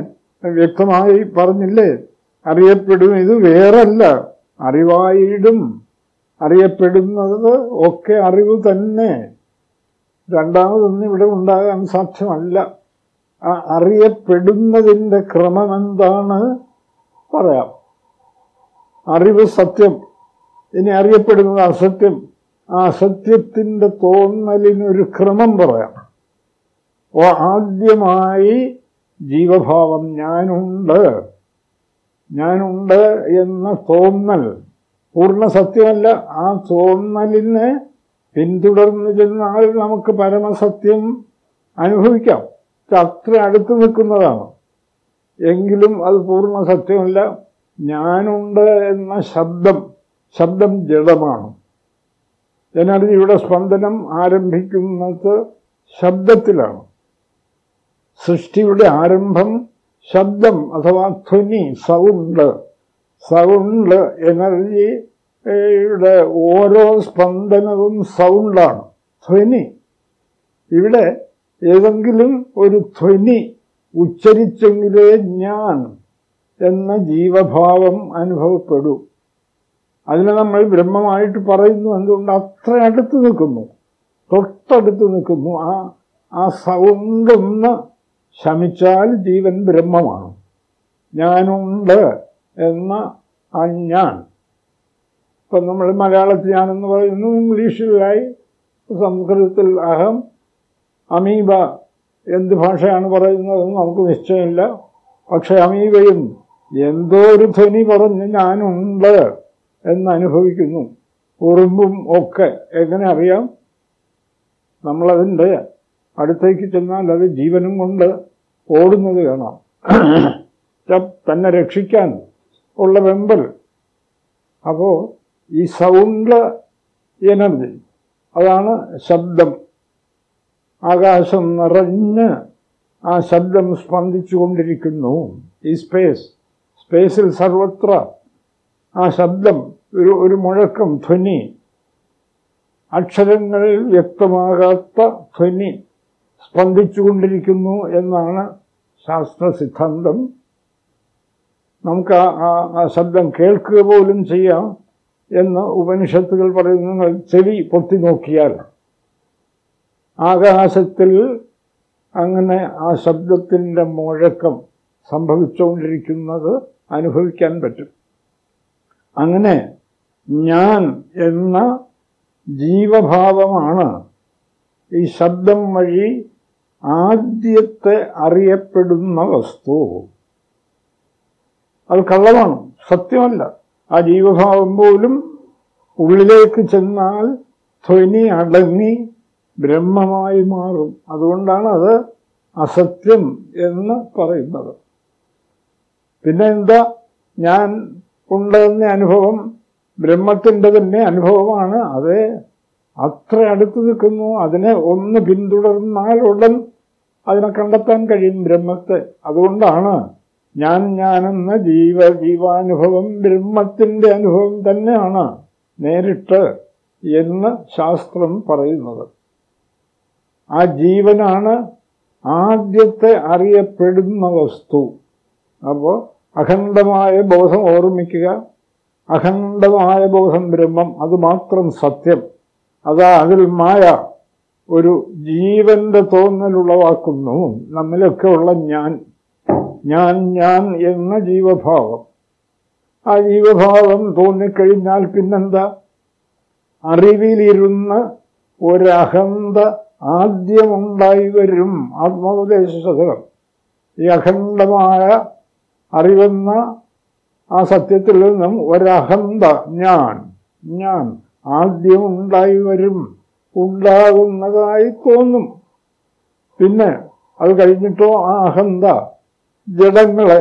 വ്യക്തമായി പറഞ്ഞില്ലേ അറിയപ്പെടും ഇത് വേറല്ല അറിവായിടും. അറിയപ്പെടുന്നത് ഒക്കെ അറിവ് തന്നെ. രണ്ടാമതൊന്നും ഇവിടെ ഉണ്ടാകാൻ സാധ്യമല്ല. ആ അറിയപ്പെടുന്നതിന്റെ ക്രമം എന്താണ് പറയാം. അറിവ് സത്യം. ഇനി അറിയപ്പെടുന്നത് അസത്യം. ആ അസത്യത്തിന്റെ തോന്നലിനൊരു ക്രമം പറയാം. ഓ ആദ്യമായി ജീവഭാവം ഞാനുണ്ട്. ഞാനുണ്ട് എന്ന തോന്നൽ. പൂർണ സത്യമല്ല. ആ തോന്നലിനെ പിന്തുടർന്ന് ചെന്നാൽ നമുക്ക് പരമസത്യം അനുഭവിക്കാം. അത്ര അടുത്ത് നിൽക്കുന്നതാണ്. എങ്കിലും അത് പൂർണ സത്യമല്ല. ഞാനുണ്ട് എന്ന ശബ്ദം ശബ്ദം ജഡമാണ്. എനർജിയുടെ സ്പന്ദനം ആരംഭിക്കുന്നത് ശബ്ദത്തിലാണ്. സൃഷ്ടിയുടെ ആരംഭം ശബ്ദം അഥവാ ധ്വനി സൗണ്ട്. സൗണ്ട് എനർജിയുടെ ഓരോ സ്പന്ദനവും സൗണ്ടാണ്. ധ്വനി. ഇവിടെ ഏതെങ്കിലും ഒരു ധ്വനി ഉച്ചരിച്ചെങ്കിലേ ഞാൻ എന്ന ജീവഭാവം അനുഭവപ്പെടൂ. അതിനെ നമ്മൾ ബ്രഹ്മമായിട്ട് പറയുന്നു എന്തുകൊണ്ട് അത്ര അടുത്ത് നിൽക്കുന്നു? തൊട്ടടുത്ത് നിൽക്കുന്നു. ആ ആ സൗണ്ടൊന്ന് ശമിച്ചാൽ ജീവൻ ബ്രഹ്മമാണ്. ഞാനുണ്ട് എന്ന ആ ഞാൻ. ഇപ്പം നമ്മൾ മലയാളത്തിൽ ഞാനെന്ന് പറയുന്നു ഇംഗ്ലീഷിലായി സംസ്കൃതത്തിൽ അഹം അമീബ എന്ത് ഭാഷയാണ് പറയുന്നതെന്ന് നമുക്ക് നിശ്ചയമില്ല. പക്ഷെ അമീബയും എന്തോ ഒരു ധ്വനി പറഞ്ഞ് ഞാനുണ്ട് എന്ന് അനുഭവിക്കുന്നു ഉറുമ്പും ഒക്കെ എങ്ങനെ അറിയാം? നമ്മളതിന്റെ അടുത്തേക്ക് ചെന്നാൽ അത് ജീവനും കൊണ്ട് ഓടുന്നത് കാണാം. തന്നെ രക്ഷിക്കാൻ ഉള്ള വെമ്പൽ. അപ്പോൾ ഈ സൗണ്ട് എനർജി അതാണ് ശബ്ദം. ആകാശം നിറഞ്ഞ് ആ ശബ്ദം സ്പന്ദിച്ചു കൊണ്ടിരിക്കുന്നു ഈ സ്പേസ് സ്പേസിൽ സർവത്ര ആ ശബ്ദം ഒരു ഒരു മുഴക്കം ധ്വനി അക്ഷരങ്ങളിൽ വ്യക്തമാകാത്ത ധ്വനി സ്പന്ദിച്ചുകൊണ്ടിരിക്കുന്നു എന്നാണ് ശാസ്ത്ര സിദ്ധാന്തം. നമുക്ക് ആ ശബ്ദം കേൾക്കുക പോലും ചെയ്യാം എന്ന് ഉപനിഷത്തുകൾ പറയുന്നു. ചെവി പൊത്തി നോക്കിയാൽ ആകാശത്തിൽ അങ്ങനെ ആ ശബ്ദത്തിന്റെ മുഴക്കം സംഭവിച്ചുകൊണ്ടിരിക്കുന്നത് അനുഭവിക്കാൻ പറ്റും. അങ്ങനെ ഞാൻ എന്ന ജീവഭാവമാണ് ഈ ശബ്ദം വഴി ആദ്യത്തെ അറിയപ്പെടുന്ന വസ്തു. അത് കള്ളമാണ് സത്യമല്ല. ആ ജീവഭാവം പോലും ഉള്ളിലേക്ക് ചെന്നാൽ ധ്വനി അടങ്ങി ബ്രഹ്മമായി മാറും. അതുകൊണ്ടാണ് അത് അസത്യം എന്ന് പറയുന്നത്. പിന്നെ എന്താ? ഞാൻ ഉണ്ടെന്ന അനുഭവം ബ്രഹ്മത്തിന്റെ തന്നെ അനുഭവമാണ്. അത് അത്ര അടുത്ത് നിൽക്കുന്നു. അതിനെ ഒന്ന് പിന്തുടർന്നാൽ ഉടൻ അതിനെ കണ്ടെത്താൻ കഴിയും ബ്രഹ്മത്തെ. അതുകൊണ്ടാണ് ഞാൻ ഞാനെന്ന ജീവ ജീവാനുഭവം ബ്രഹ്മത്തിന്റെ അനുഭവം തന്നെയാണ് നേരിട്ട് എന്ന് ശാസ്ത്രം പറയുന്നത്. ആ ജീവനാണ് ആദ്യത്തെ അറിയപ്പെടുന്ന വസ്തു. അപ്പോൾ അഖണ്ഡമായ ബോധം ഓർമ്മിക്കുക. അഖണ്ഡമായ ബോധം ബ്രഹ്മം അതുമാത്രം സത്യം. അതാ അതിൽ മായ ഒരു ജീവന്റെ തോന്നലുളവാക്കുന്നു നമ്മിലൊക്കെ ഉള്ള ഞാൻ. ഞാൻ ഞാൻ എന്ന ജീവഭാവം. ആ ജീവഭാവം തോന്നിക്കഴിഞ്ഞാൽ പിന്നെന്താ? അറിവിലിരുന്ന് ഒരഹന്ത ആദ്യമുണ്ടായി വരും ആത്മോപദേശ ശതകം ഈ അഖണ്ഡമായ അറിവെന്ന ആ സത്യത്തിൽ നിന്നും ഒരഹന്ത ഞാൻ ഞാൻ ആദ്യം ഉണ്ടായി വരും ഉണ്ടാകുന്നതായി തോന്നും. പിന്നെ അത് കഴിഞ്ഞിട്ടോ ആ അഹന്ത ജഡങ്ങളെ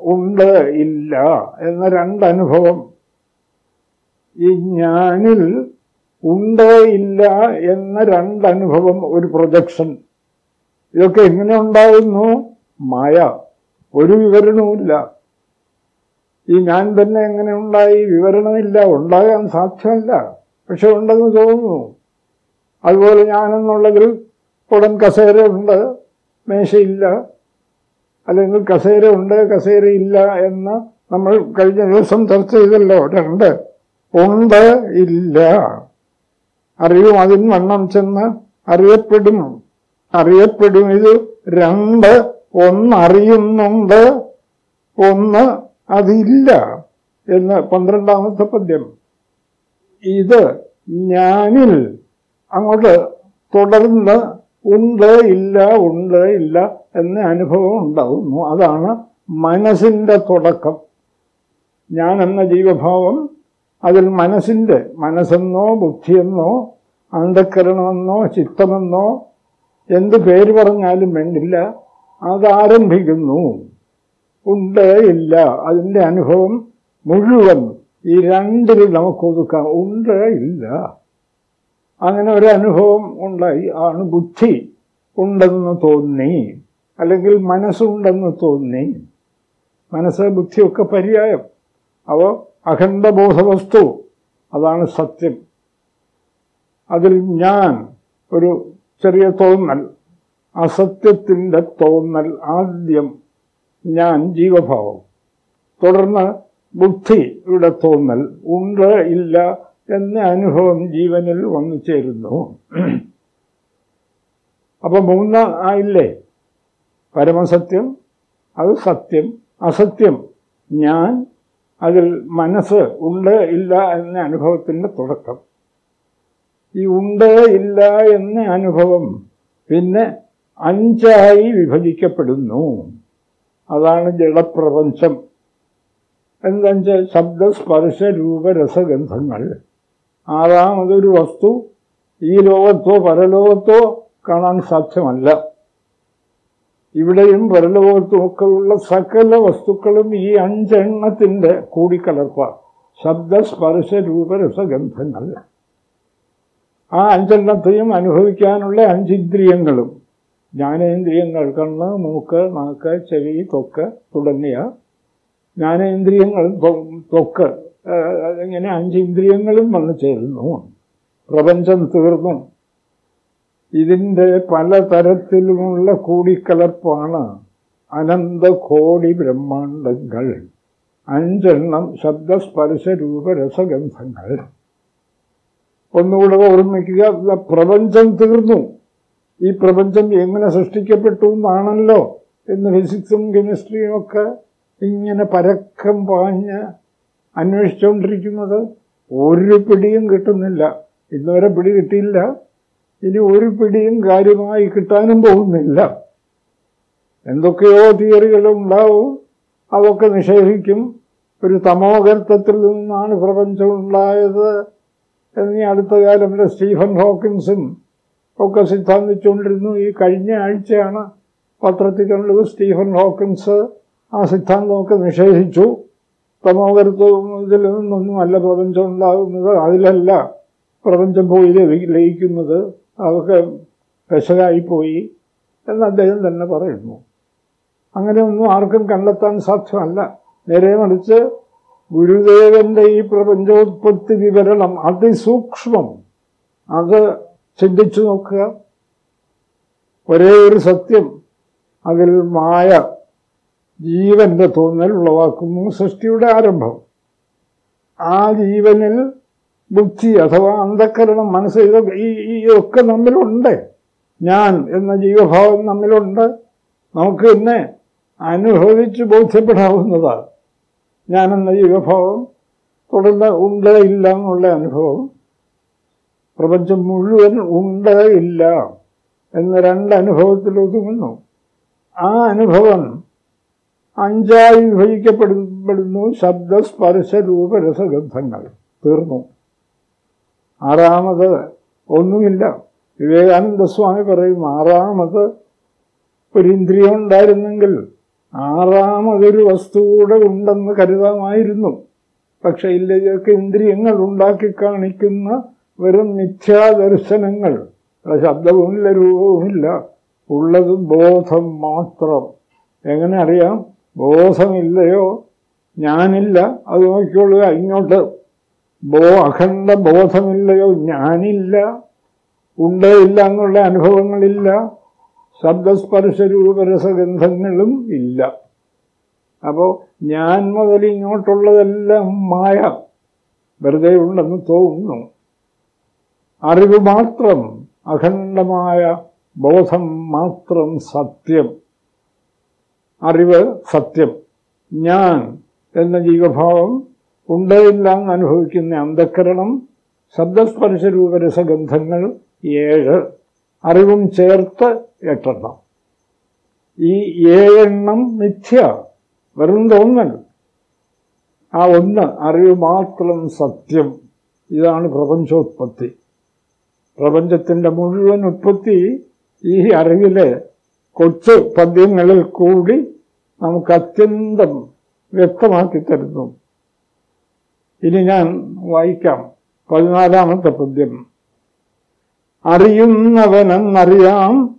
ഉണ്ട് ഇല്ല എന്ന രണ്ടനുഭവം ഈ ഞാനിൽ ഉണ്ട് ഇല്ല എന്ന രണ്ടനുഭവം ഒരു പ്രൊജക്ഷൻ ഇതൊക്കെ എങ്ങനെ ഉണ്ടാകുന്നു മായ. ഒരു വിവരണവുമില്ല ഈ ഞാൻ തന്നെ എങ്ങനെ ഉണ്ടായി? വിവരണമില്ല. ഉണ്ടാകാൻ സാധ്യമല്ല. പക്ഷെ ഉണ്ടെന്ന് തോന്നുന്നു. അതുപോലെ ഞാനെന്നുള്ളതിൽ ഉടൻ കസേര ഉണ്ട്. മേശയില്ല. അല്ലെങ്കിൽ കസേര ഉണ്ട് കസേര ഇല്ല എന്ന് നമ്മൾ കഴിഞ്ഞ ദിവസം ചർച്ച ചെയ്തല്ലോ. രണ്ട്. ഉണ്ട് ഇല്ല. അറിവും അതിന് വണ്ണം ചെന്ന് അറിയപ്പെടും. അറിയപ്പെടും ഇത് രണ്ട് ഒന്ന് അറിയുന്നുണ്ട് ഒന്ന് അതില്ല എന്ന് പന്ത്രണ്ടാമത്തെ പദ്യം. ഇത് ഞാനിൽ അങ്ങോട്ട് തുടർന്ന് ഉണ്ട് ഇല്ല ഉണ്ട് ഇല്ല എന്ന അനുഭവം ഉണ്ടാകുന്നു അതാണ് മനസ്സിന്റെ തുടക്കം. ഞാൻ എന്ന ജീവഭാവം അതിൽ മനസ്സിന്റെ മനസ്സെന്നോ ബുദ്ധിയെന്നോ അന്ധക്കരണമെന്നോ ചിത്തമെന്നോ എന്ത് പേര് പറഞ്ഞാലും വേണ്ടില്ല. അതാരംഭിക്കുന്നു. ഉണ്ട് ഇല്ല അതിന്റെ അനുഭവം മുഴുവൻ ഈ രണ്ടിൽ നമുക്ക് ഒതുക്കാം. ഉണ്ട് ഇല്ല അങ്ങനെ ഒരു അനുഭവം ഉണ്ടായി. ആണ് ബുദ്ധി ഉണ്ടെന്ന് തോന്നി. അല്ലെങ്കിൽ മനസ്സുണ്ടെന്ന് തോന്നി. മനസ്സ് ബുദ്ധിയൊക്കെ പര്യായം. അവ അഖണ്ഡബോധവസ്തു. അതാണ് സത്യം. അതിൽ ഞാൻ ഒരു ചെറിയ തോന്നൽ അസത്യത്തിന്റെ തോന്നൽ ആദ്യം ഞാൻ ജീവഭാവം. തുടർന്ന് ബുദ്ധിയുടെ തോന്നൽ ഉണ്ട് ഇല്ല എന്ന അനുഭവം ജീവനിൽ വന്നു ചേരുന്നു. അപ്പൊ മൂന്ന് ആയില്ലേ പരമസത്യം അത് സത്യം അസത്യം. ഞാൻ അതിൽ മനസ്സ് ഉണ്ട് ഇല്ല എന്ന അനുഭവത്തിന്റെ തുടക്കം. ഈ ഉണ്ട് ഇല്ല എന്ന അനുഭവം പിന്നെ അഞ്ചായി വിഭജിക്കപ്പെടുന്നു. അതാണ് ജഡപ്രപഞ്ചം. എന്താ ശബ്ദ സ്പർശ രൂപരസഗന്ധങ്ങൾ ആറാമതൊരു വസ്തു ഈ ലോകത്തോ പരലോകത്തോ കാണാൻ സാധ്യമല്ല. ഇവിടെയും പരലോകത്തുമൊക്കെ ഉള്ള സകല വസ്തുക്കളും ഈ അഞ്ചെണ്ണത്തിന്റെ കൂടിക്കലർപ്പ ശബ്ദസ്പർശ രൂപരസഗന്ധങ്ങൾ. ആ അഞ്ചെണ്ണത്തെയും അനുഭവിക്കാനുള്ള അഞ്ചിന്ദ്രിയങ്ങളും. ജ്ഞാനേന്ദ്രിയങ്ങൾ കണ്ണ് മൂക്ക് നാക്ക് ചെവി തൊക്ക് തുടങ്ങിയ ജ്ഞാനേന്ദ്രിയങ്ങൾ തൊക്ക് ഇങ്ങനെ അഞ്ച് ഇന്ദ്രിയങ്ങളും വന്നു ചേരുന്നു. പ്രപഞ്ചം തീർന്നു. ഇതിന്റെ പലതരത്തിലുമുള്ള കൂടിക്കലർപ്പാണ്. അനന്ത കോടി ബ്രഹ്മാണ്ടങ്ങൾ അഞ്ചെണ്ണം ശബ്ദസ്പർശ രൂപരസഗന്ധങ്ങൾ ഒന്നുകൂടെ ഓർമ്മിക്കുക പ്രപഞ്ചം തീർന്നു. ഈ പ്രപഞ്ചം എങ്ങനെ സൃഷ്ടിക്കപ്പെട്ടു എന്നാണല്ലോ എന്ന് ഫിസിക്സും കെമിസ്ട്രിയും ഒക്കെ ഇങ്ങനെ പരക്കം പാഞ്ഞ് അന്വേഷിച്ചുകൊണ്ടിരിക്കുന്നത്. ഒരു പിടിയും കിട്ടുന്നില്ല. ഇന്നുവരെ പിടി കിട്ടിയില്ല. ഇനി ഒരു പിടിയും കാര്യമായി കിട്ടാനും പോകുന്നില്ല. എന്തൊക്കെയോ തിയറികളുണ്ടാവും അതൊക്കെ നിഷേധിക്കും. ഒരു തമോഗർത്തത്തിൽ നിന്നാണ് പ്രപഞ്ചം ഉണ്ടായത് എന്നീ അടുത്ത കാലം സ്റ്റീഫൻ ഹോക്കിൻസും ഒക്കെ സിദ്ധാന്തിച്ചുകൊണ്ടിരുന്നു. ഈ കഴിഞ്ഞ ആഴ്ചയാണ് പത്രത്തിൽ കണ്ടത് സ്റ്റീഫൻ ഹോക്കിൻസ് ആ സിദ്ധാന്തമൊക്കെ നിഷേധിച്ചു. തമോകരത്വത്തിൽ നിന്നൊന്നും അല്ല പ്രപഞ്ചം ഉണ്ടാകുന്നത്. അതിലല്ല പ്രപഞ്ചം പോയി ലയിക്കുന്നത് അതൊക്കെ പെശകായിപ്പോയി എന്ന് അദ്ദേഹം തന്നെ പറയുന്നു. അങ്ങനെ ഒന്നും ആർക്കും കണ്ടെത്താൻ സാധ്യമല്ല. നേരെ മറിച്ച് ഗുരുദേവന്റെ ഈ പ്രപഞ്ചോത്പത്തി വിവരണം അതിസൂക്ഷ്മം. അത് ചിന്തിച്ചു നോക്കുക. ഒരേ ഒരു സത്യം. അതിൽ മായ ജീവന്റെ തോന്നൽ ഉളവാക്കുന്നു സൃഷ്ടിയുടെ ആരംഭം. ആ ജീവനിൽ ബുദ്ധി അഥവാ അന്ധക്കരണം മനസ്സ് ഇതൊക്കെ ഈ ഇതൊക്കെ നമ്മിലുണ്ട്. ഞാൻ എന്ന ജീവഭാവം നമ്മിലുണ്ട്. നമുക്ക് ഇന്നെ അനുഭവിച്ച് ബോധ്യപ്പെടാവുന്നതാണ്. ഞാനെന്ന ജീവഭാവം തുടർന്ന് ഉണ്ട് ഇല്ല എന്നുള്ള അനുഭവം. പ്രപഞ്ചം മുഴുവൻ ഉണ്ട് ഇല്ല എന്ന രണ്ട് അനുഭവത്തിൽ ഒതുങ്ങുന്നു. ആ അനുഭവം അഞ്ചായി വിഭജിക്കപ്പെടുന്നു. ശബ്ദ സ്പർശ രൂപരസഗന്ധങ്ങൾ തീർന്നു. ആറാമത് ഒന്നുമില്ല. വിവേകാനന്ദ സ്വാമി പറയും ആറാമത് ഒരു ഇന്ദ്രിയം ഉണ്ടായിരുന്നെങ്കിൽ ആറാമതൊരു വസ്തു കൂടെ ഉണ്ടെന്ന് കരുതാമായിരുന്നു. പക്ഷെ ഇല്ലയൊക്കെ ഇന്ദ്രിയങ്ങൾ ഉണ്ടാക്കി കാണിക്കുന്ന വെറും മിഥ്യാദർശനങ്ങൾ ശബ്ദവുമില്ല രൂപവുമില്ല. ഉള്ളത് ബോധം മാത്രം. എങ്ങനെ അറിയാം? ബോധമില്ലയോ? ഞാനില്ല. അത് നോക്കിക്കൊള്ളുക ഇങ്ങോട്ട്. ബോ അഖണ്ഡ ബോധമില്ലയോ ഞാനില്ല ഉണ്ട് ഇല്ല എന്നുള്ള അനുഭവങ്ങളില്ല. ശബ്ദസ്പർശ രൂപരസഗന്ധങ്ങളും ഇല്ല. അപ്പോൾ ഞാൻ മുതൽ ഇങ്ങോട്ടുള്ളതെല്ലാം മായ. വെറുതെ ഉണ്ടെന്ന് തോന്നുന്നു. അറിവ് മാത്രം അഖണ്ഡമായ ബോധം മാത്രം സത്യം. അറിവ് സത്യം. ഞാൻ എന്ന ജീവഭാവം ഉണ്ടയില്ല എന്ന് അനുഭവിക്കുന്ന അന്ധക്കരണം ശബ്ദസ്പർശ രൂപരസഗന്ധങ്ങൾ ഏഴ്. അറിവും ചേർത്ത് എട്ടെണ്ണം. ഈ ഏഴെണ്ണം മിഥ്യ വെറും തോന്നൽ. ആ ഒന്ന് അറിവ് മാത്രം സത്യം. ഇതാണ് പ്രപഞ്ചോത്പത്തി. പ്രപഞ്ചത്തിന്റെ മുഴുവൻ ഉത്പത്തി ഈ അറിവിലെ കൊച്ചു പദ്യങ്ങളിൽ കൂടി നമുക്ക് അത്യന്തം വ്യക്തമാക്കി തരുന്നു. ഇനി ഞാൻ വായിക്കാം. പതിനാലാമത്തെ പദ്യം. അറിയുന്നവനെന്നറിയാം.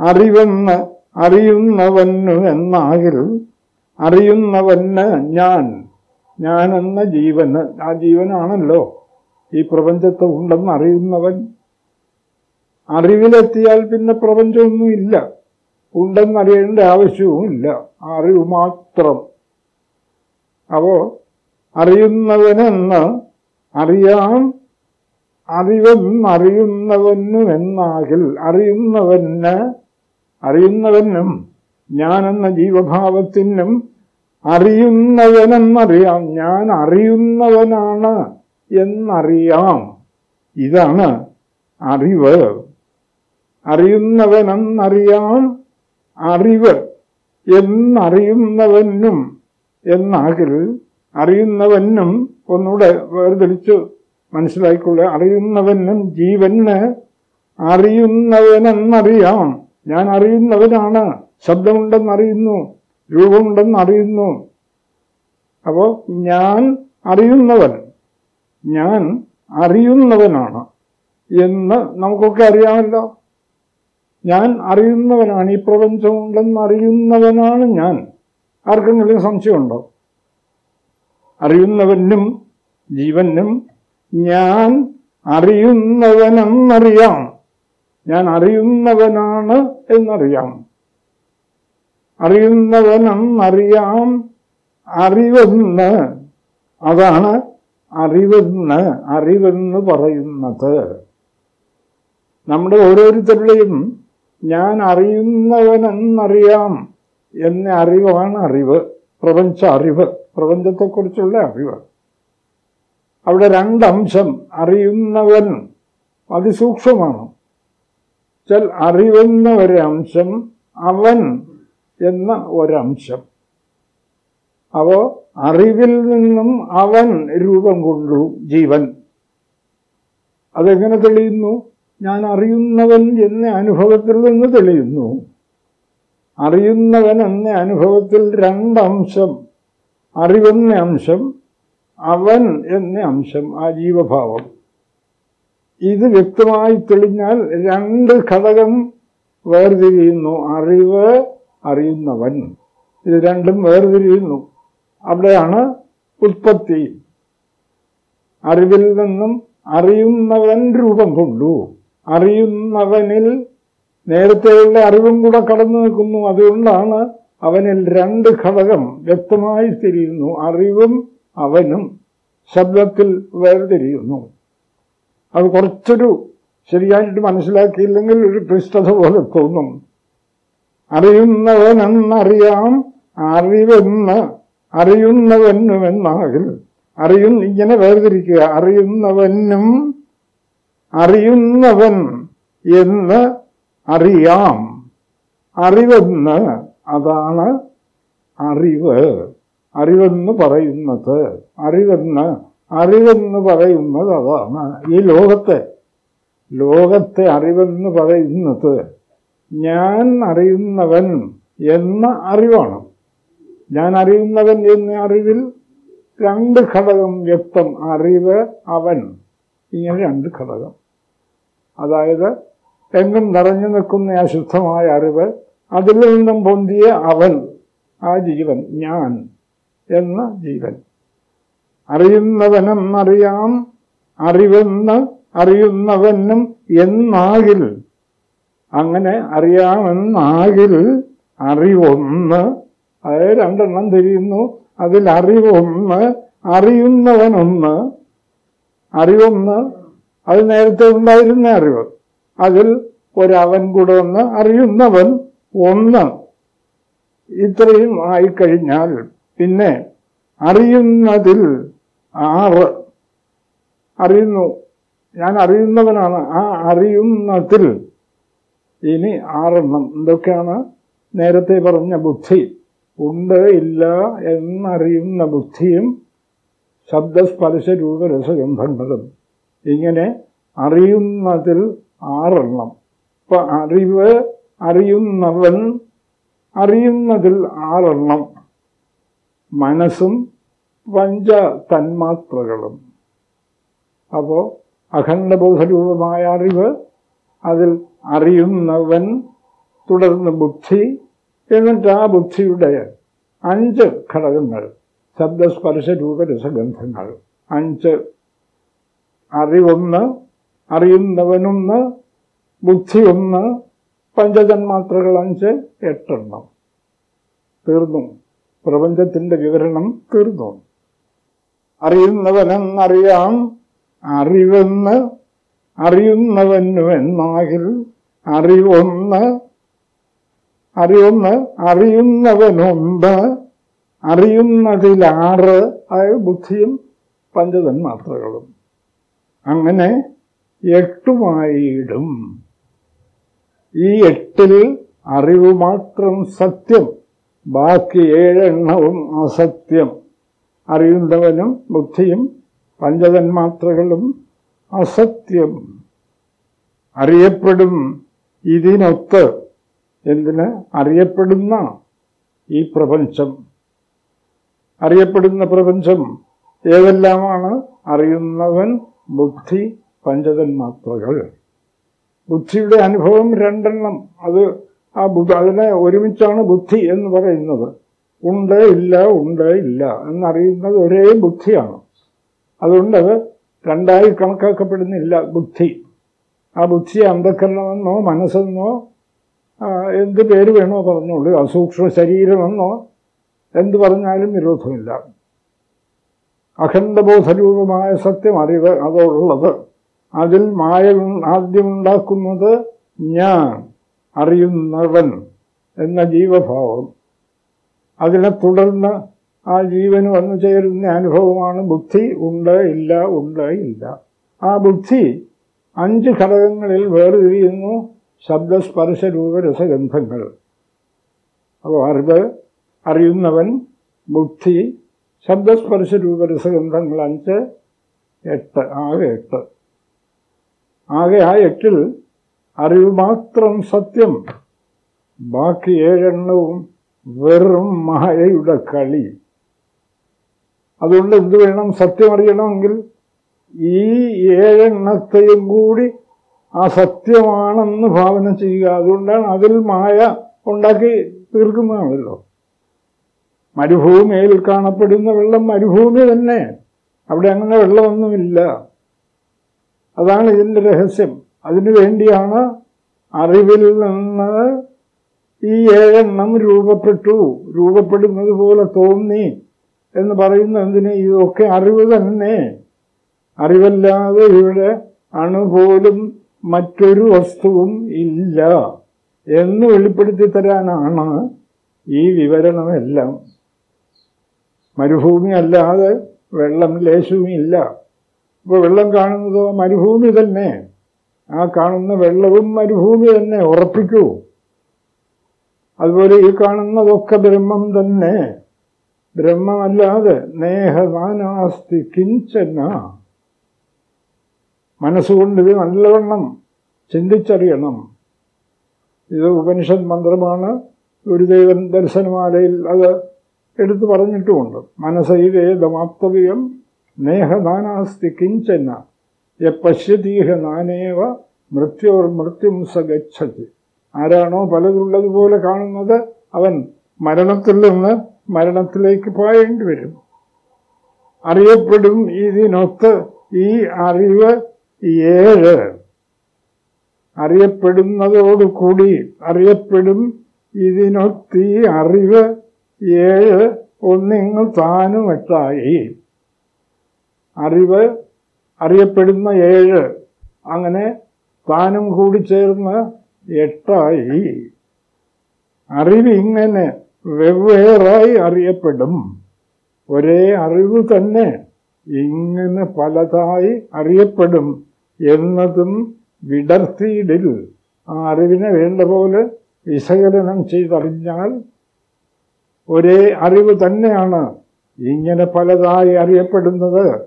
അറിവെന്ന് അറിയുന്നവനു എന്നാകിൽ അറിയുന്നവന് ഞാൻ ഞാനെന്ന ജീവന്. ആ ജീവനാണല്ലോ ഈ പ്രപഞ്ചത്തെ ഉണ്ടെന്ന് അറിയുന്നവൻ. അറിവിലെത്തിയാൽ പിന്നെ പ്രപഞ്ചമൊന്നുമില്ല ഉണ്ടെന്നറിയേണ്ട ആവശ്യവുമില്ല. അറിവ് മാത്രം. അപ്പോ അറിയുന്നവനെന്ന് അറിയാം. എന്നാകിൽ അറിയുന്നവന് അറിയുന്നവനും ഞാനെന്ന ജീവഭാവത്തിനും അറിയുന്നവനെന്നറിയാം. ഞാൻ അറിയുന്നവനാണ് എന്നറിയാം. ഇതാണ് അറിവ്. അറിയുന്നവനെന്നറിയാം അറിവ് എന്നറിയുന്നവനും എന്നാകിൽ അറിയുന്നവനും ഒന്നുകൂടെ വേർതിരിച്ച് മനസ്സിലായിക്കൊള്ളുക അറിയുന്നവനും ജീവന് അറിയുന്നവനെന്നറിയാം. ഞാൻ അറിയുന്നവനാണ്. ശബ്ദമുണ്ടെന്നറിയുന്നു. രൂപമുണ്ടെന്നറിയുന്നു. അപ്പോൾ ഞാൻ അറിയുന്നവൻ. ഞാൻ അറിയുന്നവനാണ് എന്ന് നമുക്കൊക്കെ അറിയാമല്ലോ. ഞാൻ അറിയുന്നവനാണ്. ഈ പ്രപഞ്ചമുണ്ടെന്ന് അറിയുന്നവനാണ് ഞാൻ. ആർക്കെങ്കിലും സംശയമുണ്ടോ? അറിയുന്നവനും ജീവനും ഞാൻ അറിയുന്നവനെന്നറിയാം ഞാൻ അറിയുന്നവനാണ് എന്നറിയാം. അറിയുന്നവനെന്നറിയാം അറിവെന്ന്. അതാണ് അറിവെന്ന് അറിവെന്ന് പറയുന്നത്. നമ്മുടെ ഓരോരുത്തരുടെയും ഞാൻ അറിയുന്നവനെന്നറിയാം. എന്ന അറിവാണ് അറിവ് പ്രപഞ്ച അറിവ്. പ്രപഞ്ചത്തെക്കുറിച്ചുള്ള അറിവ് അവിടെ രണ്ടംശം അറിയുന്നവൻ അതിസൂക്ഷ്മമാണ്. വെച്ചാൽ അറിവെന്ന ഒരംശം അവൻ എന്ന ഒരംശം. അപ്പോ അറിവിൽ നിന്നും അവൻ രൂപം കൊണ്ടു ജീവൻ. അതെങ്ങനെ തെളിയുന്നു? ഞാൻ അറിയുന്നവൻ എന്ന അനുഭവത്തിൽ നിന്ന് തെളിയുന്നു. അറിയുന്നവൻ എന്ന അനുഭവത്തിൽ രണ്ടംശം അറിവെന്ന അംശം അവൻ എന്ന അംശം ആ ജീവഭാവം. ഇത് വ്യക്തമായി തെളിഞ്ഞാൽ രണ്ട് ഘടകം വേർതിരിയുന്നു. അറിവ് അറിയുന്നവൻ. ഇത് രണ്ടും വേർതിരിയുന്നു. അവിടെയാണ് ഉത്പത്തി അറിവിൽ നിന്നും അറിയുന്നവൻ രൂപം കൊണ്ടു. അറിയുന്നവനിൽ നേരത്തെയുള്ള അറിവും കൂടെ കടന്നു നിൽക്കുന്നു. അതുകൊണ്ടാണ് അവനിൽ രണ്ട് ഘടകം വ്യക്തമായി തിരിയുന്നു. അറിവും അവനും ശബ്ദത്തിൽ വേർതിരിയുന്നു. അത് കുറച്ചൊരു ശരിയായിട്ട് മനസ്സിലാക്കിയില്ലെങ്കിൽ ഒരു ക്ലിഷ്ടത പോലെ തോന്നും. അറിയുന്നവനെന്നറിയാം അറിവെന്ന് അറിയുന്നവനുമെന്നാകിൽ അറിയും ഇങ്ങനെ വേർതിരിക്കുക. അറിയുന്നവനും അറിയുന്നവൻ എന്ന് അറിയാം. അറിവെന്ന് അതാണ് അറിവ്. അറിവെന്ന് പറയുന്നത്. അറിവെന്ന് അറിവെന്ന് പറയുന്നത് അതാണ് ഈ ലോകത്തെ. ലോകത്തെ അറിവെന്ന് പറയുന്നത്. ഞാൻ അറിയുന്നവൻ എന്ന അറിവാണ്. ഞാൻ അറിയുന്നവൻ എന്ന അറിവിൽ രണ്ട് ഘടകം വ്യക്തം. അറിവ് അവൻ. ഇങ്ങനെ രണ്ട് ഘടകം. അതായത് എങ്ങും നിറഞ്ഞു നിൽക്കുന്ന അശുദ്ധമായ ശുദ്ധമായ അറിവ് അതിൽ നിന്നും പൊന്തിയ അവൻ ആ ജീവൻ ഞാൻ എന്ന ജീവൻ. അറിയുന്നവനെന്നറിയാം അറിവെന്ന് അറിയുന്നവനും എന്നാകിൽ അങ്ങനെ അറിയാമെന്നാകിൽ അറിവൊന്ന് അതായത് രണ്ടെണ്ണം തിരിയുന്നു. അതിൽ അറിവൊന്ന് അറിയുന്നവനൊന്ന് അറിവൊന്ന് അത് നേരത്തെ ഉണ്ടായിരുന്ന അറിവ്. അതിൽ ഒരവൻ കൂടെ ഒന്ന് അറിയുന്നവൻ ഒന്ന് ഇത്രയും ആയിക്കഴിഞ്ഞാൽ പിന്നെ അറിയുന്നതിൽ ആറ് അറിയുന്നു. ഞാൻ അറിയുന്നവനാണ്. ആ അറിയുന്നതിൽ ഇനി ആറെണ്ണം എന്തൊക്കെയാണ്? നേരത്തെ പറഞ്ഞ ബുദ്ധി. ഉണ്ട് ഇല്ല എന്നറിയുന്ന ബുദ്ധിയും ശബ്ദസ്പർശ രൂപരസഗന്ധങ്ങളും. ഇങ്ങനെ അറിയുന്നതിൽ ആറെണ്ണം ഇപ്പൊ അറിവ് അറിയുന്നവൻ അറിയുന്നതിൽ ആറെണ്ണം. മനസ്സും പഞ്ച തന്മാത്രകളും അപ്പോൾ അഖണ്ഡബോധരൂപമായ അറിവ് അതിൽ അറിയുന്നവൻ തുടർന്ന് ബുദ്ധി എന്നിട്ട് ആ ബുദ്ധിയുടെ അഞ്ച് ഘടകങ്ങൾ ശബ്ദസ്പർശ രൂപരസഗന്ധങ്ങൾ അഞ്ച് അറിവൊന്ന് അറിയുന്നവനൊന്ന് ബുദ്ധി പഞ്ചതന്മാത്രകൾ അഞ്ച് എട്ടെണ്ണം. തീർന്നു. പ്രപഞ്ചത്തിന്റെ വിവരണം തീർന്നു. അറിയുന്നവനെന്നറിയാം. അറിവെന്ന് അറിയുന്നവനുമെന്നാകിൽ അറിവൊന്ന് അറിവൊന്ന് അറിയുന്നവനൊന്ന് അറിയുന്നതിലാറ് ആയ ബുദ്ധിയും പഞ്ചതന്മാത്രകളും അങ്ങനെ എട്ടുമായിടും. ഈ എട്ടിൽ അറിവ് മാത്രം സത്യം ബാക്കി ഏഴെണ്ണവും അസത്യം. അറിയുന്നവനും ബുദ്ധിയും പഞ്ചതന്മാത്രകളും അസത്യം. അറിയപ്പെടും ഇതിനൊത്ത് എന്തിന്? അറിയപ്പെടുന്ന ഈ പ്രപഞ്ചം. അറിയപ്പെടുന്ന പ്രപഞ്ചം ഏതെല്ലാമാണ്? അറിയുന്നവൻ ബുദ്ധി പഞ്ചതന്മാത്രകൾ. ബുദ്ധിയുടെ അനുഭവം രണ്ടെണ്ണം. അത് ആ അതിനെ ഒരുമിച്ചാണ് ബുദ്ധി എന്ന് പറയുന്നത്. ഉണ്ട് ഇല്ല ഉണ്ട് ഇല്ല എന്നറിയുന്നത് ഒരേ ബുദ്ധിയാണ്. അതുകൊണ്ട് അത് രണ്ടായി കണക്കാക്കപ്പെടുന്നില്ല ബുദ്ധി. ആ ബുദ്ധി അന്ധക്കരണമെന്നോ മനസ്സെന്നോ എന്ത് പേര് വേണോ പറഞ്ഞോളൂ. അസൂക്ഷ്മ ശരീരമെന്നോ എന്ത് പറഞ്ഞാലും വിരോധമില്ല. അഖണ്ഡബോധരൂപമായ സത്യം അറിവ് അതോടുള്ളത്. അതിൽ മായ ആദ്യമുണ്ടാക്കുന്നത് ഞാൻ അറിയുന്നവൻ എന്ന ജീവഭാവം. അതിനെ തുടർന്ന് ആ ജീവന് വന്നു ചേരുന്ന അനുഭവമാണ് ബുദ്ധി. ഉണ്ട് ഇല്ല ഉണ്ട് ഇല്ല. ആ ബുദ്ധി അഞ്ച് ഘടകങ്ങളിൽ വേർതിരിയുന്നു. ശബ്ദസ്പർശ രൂപരസഗന്ധങ്ങൾ. അപ്പോൾ അറിവ് അറിയുന്നവൻ ബുദ്ധി ശബ്ദസ്പർശ രൂപരസഗന്ധങ്ങൾ അഞ്ച് എട്ട് ആകെ എട്ട്. ആകെ ആ എട്ടിൽ അറിവ് മാത്രം സത്യം. ബാക്കി ഏഴെണ്ണവും വെറും മായയുടെ കളി. അതുകൊണ്ട് എന്ത് വേണം? സത്യമറിയണമെങ്കിൽ ഈ ഏഴെണ്ണത്തെയും കൂടി ആ സത്യമാണെന്ന് ഭാവന ചെയ്യുക. അതുകൊണ്ടാണ് അതിൽ മായ ഉണ്ടാക്കി തീർക്കുന്നതാണല്ലോ. മരുഭൂമിയിൽ കാണപ്പെടുന്ന വെള്ളം മരുഭൂമി തന്നെ. അവിടെ അങ്ങനെ വെള്ളമൊന്നുമില്ല. അതാണ് ഇതിന്റെ രഹസ്യം. അതിനു വേണ്ടിയാണ് അറിവിൽ നിന്ന് ഈ ഏഴെണ്ണം രൂപപ്പെട്ടു. രൂപപ്പെടുന്നത് പോലെ തോന്നി എന്ന് പറയുന്ന എന്തിന് ഇതൊക്കെ അറിവ് തന്നെ. അറിവല്ലാതെ ഇവിടെ അണുപോലും മറ്റൊരു വസ്തുവും ഇല്ല എന്ന് വെളിപ്പെടുത്തി തരാനാണ് ഈ വിവരണമെല്ലാം. മരുഭൂമി അല്ലാതെ വെള്ളം ലേശവും ഇല്ല ഇപ്പോൾ വെള്ളം കാണുന്നതോ മരുഭൂമി തന്നെ. ആ കാണുന്ന വെള്ളവും മരുഭൂമി തന്നെ ഉറപ്പിക്കൂ. അതുപോലെ ഈ കാണുന്നതൊക്കെ ബ്രഹ്മം തന്നെ. ബ്രഹ്മമല്ലാതെ നേഹനാനാസ്തി കിഞ്ചന. മനസ്സുകൊണ്ട് ഇത് നല്ലവണ്ണം ചിന്തിച്ചറിയണം. ഇത് ഉപനിഷത് മന്ത്രമാണ്. ഗുരുദേവൻ ദർശനമാലയിൽ അത് എടുത്തു പറഞ്ഞിട്ടുമുണ്ട്. മനസ്സൈവേദമാപ്തവ്യം നേഹനാനാസ്തി കിഞ്ചന. യശ്യതീഹ നാനേവ മൃത്യോർ മൃത്യും സഗച്ഛതി ആരാണോ പലതുള്ളതുപോലെ കാണുന്നത് അവൻ മരണത്തിൽ നിന്ന് മരണത്തിലേക്ക് പോയേണ്ടി വരും. അറിയപ്പെടും ഇതിനൊത്ത് ഈ അറിവ് ഏഴ്. അറിയപ്പെടുന്നതോടുകൂടി അറിയപ്പെടും ഇതിനൊത്ത് അറിവ് ഏഴ്. ഒന്നിങ്ങൾ താനും എട്ടായി. അറിവ് അറിയപ്പെടുന്ന ഏഴ്. അങ്ങനെ താനും കൂടി ചേർന്ന് എട്ടായി. അറിവ് ഇങ്ങനെ വെവ്വേറായി അറിയപ്പെടും. ഒരേ അറിവ് തന്നെ ഇങ്ങനെ പലതായി അറിയപ്പെടും എന്നതും വിടർത്തിയിടിൽ. ആ അറിവിനെ വേണ്ട പോലെ വിശകലനം ചെയ്തറിഞ്ഞാൽ ഒരേ അറിവ് തന്നെയാണ് ഇങ്ങനെ പലതായി അറിയപ്പെടുന്നത്.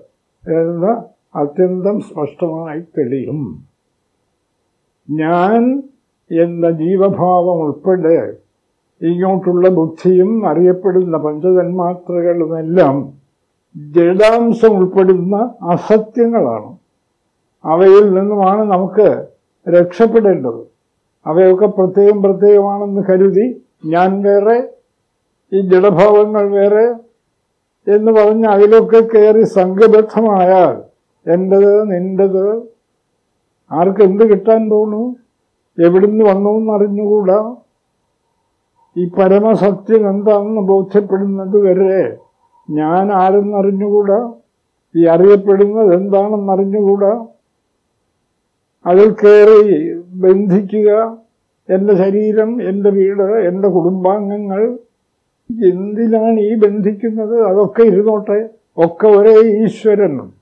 എന്ന് അത്യന്തം സ്പഷ്ടമായി തെളിയും. ഞാൻ എന്ന ജീവഭാവം ഉൾപ്പെടെ ഇങ്ങോട്ടുള്ള ബുദ്ധിയും അറിയപ്പെടുന്ന പഞ്ചതന്മാത്രകളുമെല്ലാം ജഡാംശം ഉൾപ്പെടുന്ന അസത്യങ്ങളാണ്. അവയിൽ നിന്നുമാണ് നമുക്ക് രക്ഷപ്പെടേണ്ടത്. അവയൊക്കെ പ്രത്യേകം പ്രത്യേകമാണെന്ന് കരുതി ഞാൻ വേറെ ഈ ജഡഭാവങ്ങൾ വേറെ എന്ന് പറഞ്ഞ് അതിലൊക്കെ കയറി സംഘബദ്ധമായാൽ എന്റത് നിന്റത് ആർക്ക് എന്ത് കിട്ടാൻ തോന്നു? എവിടുന്ന് വന്നു എന്നറിഞ്ഞുകൂടാ ഈ പരമസത്യം എന്താണെന്ന് ബോധ്യപ്പെടുന്നത് വരെ ഞാൻ ആരെന്നറിഞ്ഞുകൂടാ ഈ അറിയപ്പെടുന്നത് എന്താണെന്നറിഞ്ഞുകൂടാ അതിൽ കയറി ബന്ധിക്കുക. എന്റെ ശരീരം എന്റെ വീട് എന്റെ കുടുംബാംഗങ്ങൾ എന്തിനാണ് ഈ ബന്ധിക്കുന്നത്? അതൊക്കെ ഇരുന്നോട്ടെ. ഒക്കെ ഒരേ ഈശ്വരനും.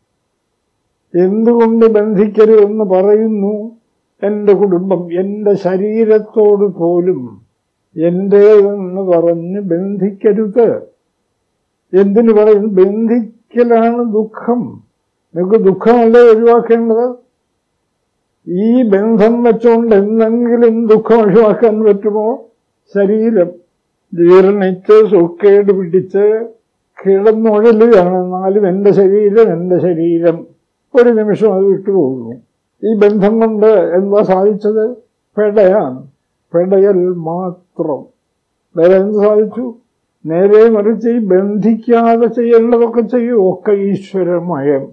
എന്തുകൊണ്ട് ബന്ധിക്കരുതെന്ന് പറയുന്നു? എന്റെ കുടുംബം എന്റെ ശരീരത്തോട് പോലും എന്റേതെന്ന് പറഞ്ഞ് ബന്ധിക്കരുത്. എന്തിനു പറയുന്നു? ബന്ധിക്കലാണ് ദുഃഖം. നിങ്ങൾക്ക് ദുഃഖമല്ലേ ഒഴിവാക്കേണ്ടത്? ഈ ബന്ധം വെച്ചുകൊണ്ട് എന്തെങ്കിലും ദുഃഖം ഒഴിവാക്കാൻ പറ്റുമോ? ശരീരം. ജീർണിച്ച് സുക്കേട് പിടിച്ച് കിടന്നുഴലുകയാണ്. എന്നാലും എന്റെ ശരീരം എന്റെ ശരീരം. ഒരു നിമിഷം അത് വിട്ടുപോകുന്നു ഈ ബന്ധം കൊണ്ട് എന്താ സാധിച്ചത്? പെടയാണ്. പെടയൽ മാത്രം. വേറെ എന്ത് സാധിച്ചു? നേരെ മറിച്ച് ഈ ബന്ധിക്കാതെ ചെയ്യേണ്ടതൊക്കെ ചെയ്യും. ഒക്കെ ഈശ്വരമയം.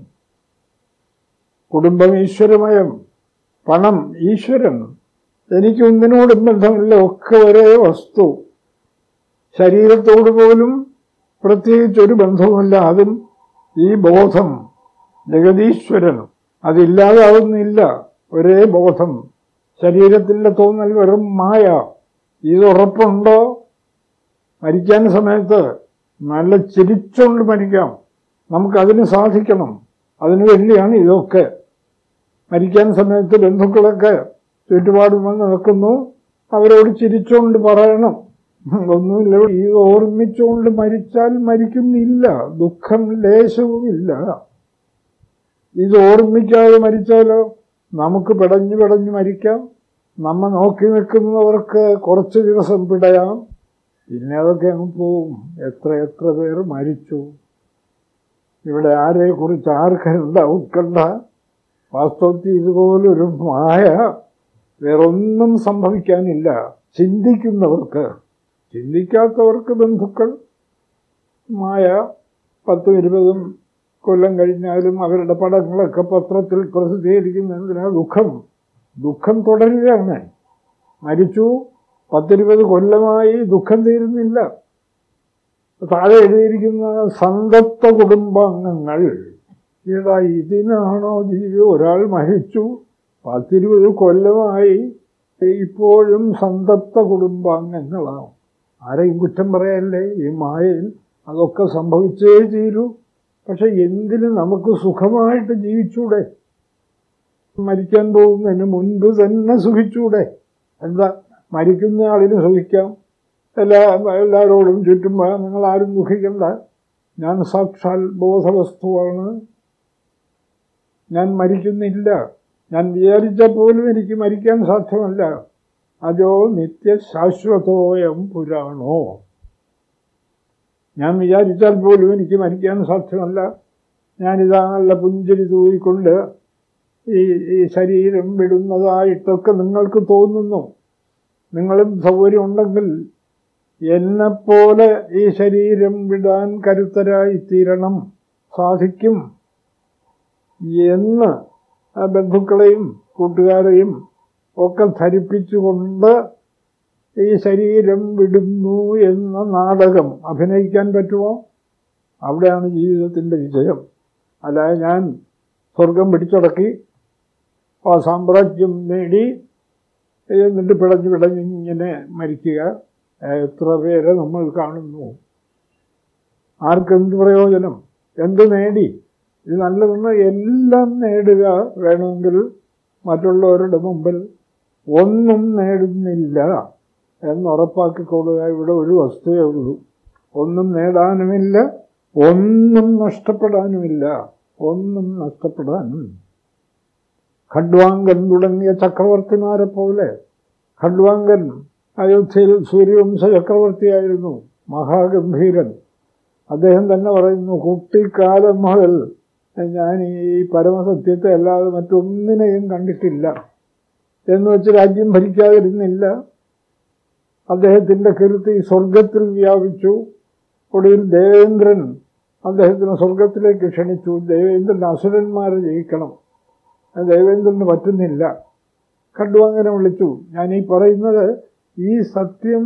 കുടുംബം ഈശ്വരമയം. പണം ഈശ്വരൻ. എനിക്ക് ഒന്നിനോടും ബന്ധമില്ല. ഒക്കെ ഒരേ വസ്തു. ശരീരത്തോട് പോലും പ്രത്യേകിച്ചൊരു ബന്ധവുമില്ല. അതും ഈ ബോധം ജഗതീശ്വരൻ അതില്ലാതാവുന്നില്ല. ഒരേ ബോധം. ശരീരത്തിന്റെ തോന്നൽ വെറും മായ. ഇതുറപ്പുണ്ടോ മരിക്കാൻ സമയത്ത് നല്ല ചിരിച്ചുകൊണ്ട് മരിക്കാം. നമുക്കതിന് സാധിക്കണം. അതിനു വേണ്ടിയാണ് ഇതൊക്കെ. മരിക്കാൻ സമയത്ത് ബന്ധുക്കളൊക്കെ ചുറ്റുപാടും വന്ന് നിൽക്കുന്നു. അവരോട് ചിരിച്ചുകൊണ്ട് പറയണം. ഒന്നുമില്ല. ഈ ഓർമ്മിച്ചുകൊണ്ട് മരിച്ചാൽ മരിക്കുന്നില്ല. ദുഃഖം ലേശവുമില്ല. ഇത് ഓർമ്മിക്കാതെ മരിച്ചാലോ? നമുക്ക് പിടഞ്ഞു പിടഞ്ഞു മരിക്കാം. നമ്മ നോക്കി നിൽക്കുന്നവർക്ക് കുറച്ച് ദിവസം പിടയാം. പിന്നെ അതൊക്കെ അങ്ങ് പോവും. എത്ര എത്ര പേർ മരിച്ചു. ഇവിടെ ആരെക്കുറിച്ച് ആർക്കെന്താ ഉത്കണ്ഠ? വാസ്തവത്തിൽ ഇതുപോലൊരു മായ വേറൊന്നും സംഭവിക്കാനില്ല. ചിന്തിക്കുന്നവർക്ക് ചിന്തിക്കാത്തവർക്ക് ബന്ധുക്കൾ മായ പത്തും ഇരുപതും കൊല്ലം കഴിഞ്ഞാലും അവരുടെ പടങ്ങളൊക്കെ പത്രത്തിൽ പ്രസിദ്ധീകരിക്കുന്നതിനാ ദുഃഖം. ദുഃഖം തുടരുകയാണ്. മരിച്ചു പത്തിരുപത് കൊല്ലമായി ദുഃഖം തീരുന്നില്ല. താഴെ എഴുതിയിരിക്കുന്ന സന്തപ്ത കുടുംബാംഗങ്ങൾ ഏതാ ഇതിനാണോ ജീവി ഒരാൾ മരിച്ചു പത്തിരുപത് കൊല്ലമായി ഇപ്പോഴും സന്തപ്ത കുടുംബാംഗങ്ങളാണ്. ആരെയും കുറ്റം പറയാനല്ലേ? ഈ മായയിൽ അതൊക്കെ സംഭവിച്ചേ തീരൂ. പക്ഷെ എന്തിന് നമുക്ക് സുഖമായിട്ട് ജീവിച്ചൂടെ? മരിക്കാൻ പോകുന്നതിന് മുൻപ് തന്നെ സുഖിച്ചൂടെ? എന്താ മരിക്കുന്ന ആളിന് സുഖിക്കാം? എല്ലാ എല്ലാവരോടും ചുറ്റും നിങ്ങൾ ആരും ദുഃഖിക്കണ്ട. ഞാൻ സാക്ഷാൽ ബോധവസ്തുവാണ്. ഞാൻ മരിക്കുന്നില്ല. ഞാൻ വിചാരിച്ചാൽ പോലും എനിക്ക് മരിക്കാൻ സാധ്യമല്ല. അതോ നിത്യശാശ്വതോയം പുരാണോ? ഞാൻ വിചാരിച്ചാൽ പോലും എനിക്ക് മരിക്കാൻ സാധ്യമല്ല. ഞാനിതാ നല്ല പുഞ്ചിരി തൂയിക്കൊണ്ട് ഈ ഈ ശരീരം വിടുന്നതായിട്ടൊക്കെ നിങ്ങൾക്ക് തോന്നുന്നു. നിങ്ങളും സൗകര്യം ഉണ്ടെങ്കിൽ എന്നെപ്പോലെ ഈ ശരീരം വിടാൻ കരുത്തരായി തീരണം. സാധിക്കും. എന്ന് ബന്ധുക്കളെയും കൂട്ടുകാരെയും ഒക്കെ ധരിപ്പിച്ചുകൊണ്ട് ഈ ശരീരം വിടുന്നു എന്ന നാടകം അഭിനയിക്കാൻ പറ്റുമോ? അവിടെയാണ് ജീവിതത്തിന്റെ വിജയം. അല്ലാതെ ഞാൻ സ്വർഗം പിടിച്ചടക്കി ആ സാമ്രാജ്യം നേടി എന്നിട്ട് പിടഞ്ഞ് പിടഞ്ഞിങ്ങനെ മരിക്കുക. എത്ര പേരെ നമ്മൾ കാണുന്നു? ആർക്കെന്ത് പ്രയോജനം? എന്ത് നേടി? ഇത് നല്ലതെന്ന് എല്ലാം നേടുക വേണമെങ്കിൽ മറ്റുള്ളവരുടെ മുമ്പിൽ ഒന്നും നേടുന്നില്ല എന്നുറപ്പാക്കിക്കൊള്ളുക ഇവിടെ ഒരു വസ്തുവേ ഉള്ളൂ. ഒന്നും നേടാനുമില്ല ഒന്നും നഷ്ടപ്പെടാനുമില്ല ഒന്നും നഷ്ടപ്പെടാനും. ഖഡ്വാങ്കൻ തുടങ്ങിയ ചക്രവർത്തിമാരെ പോലെ ഖഡ്വാങ്കൻ അയോധ്യയിൽ സൂര്യവംശ ചക്രവർത്തിയായിരുന്നു മഹാഗംഭീരൻ. അദ്ദേഹം തന്നെ പറയുന്നു കുട്ടിക്കാലം മുതൽ ഞാൻ ഈ പരമസത്യത്തെ അല്ലാതെ മറ്റൊന്നിനെയും കണ്ടിട്ടില്ല. എന്ന് വെച്ച് രാജ്യം ഭരിക്കാതിരുന്നില്ല. അദ്ദേഹത്തിന്റെ കീർത്തി സ്വർഗത്തിൽ വ്യാപിച്ചു. ഒടുവിൽ ദേവേന്ദ്രൻ അദ്ദേഹത്തിന് സ്വർഗത്തിലേക്ക് ക്ഷണിച്ചു. ദേവേന്ദ്രൻ അസുരന്മാരെ ജയിക്കണം. ദേവേന്ദ്രന് പറ്റുന്നില്ല. കണ്ടു അങ്ങനെ വിളിച്ചു. ഞാൻ ഈ പറയുന്നത് ഈ സത്യം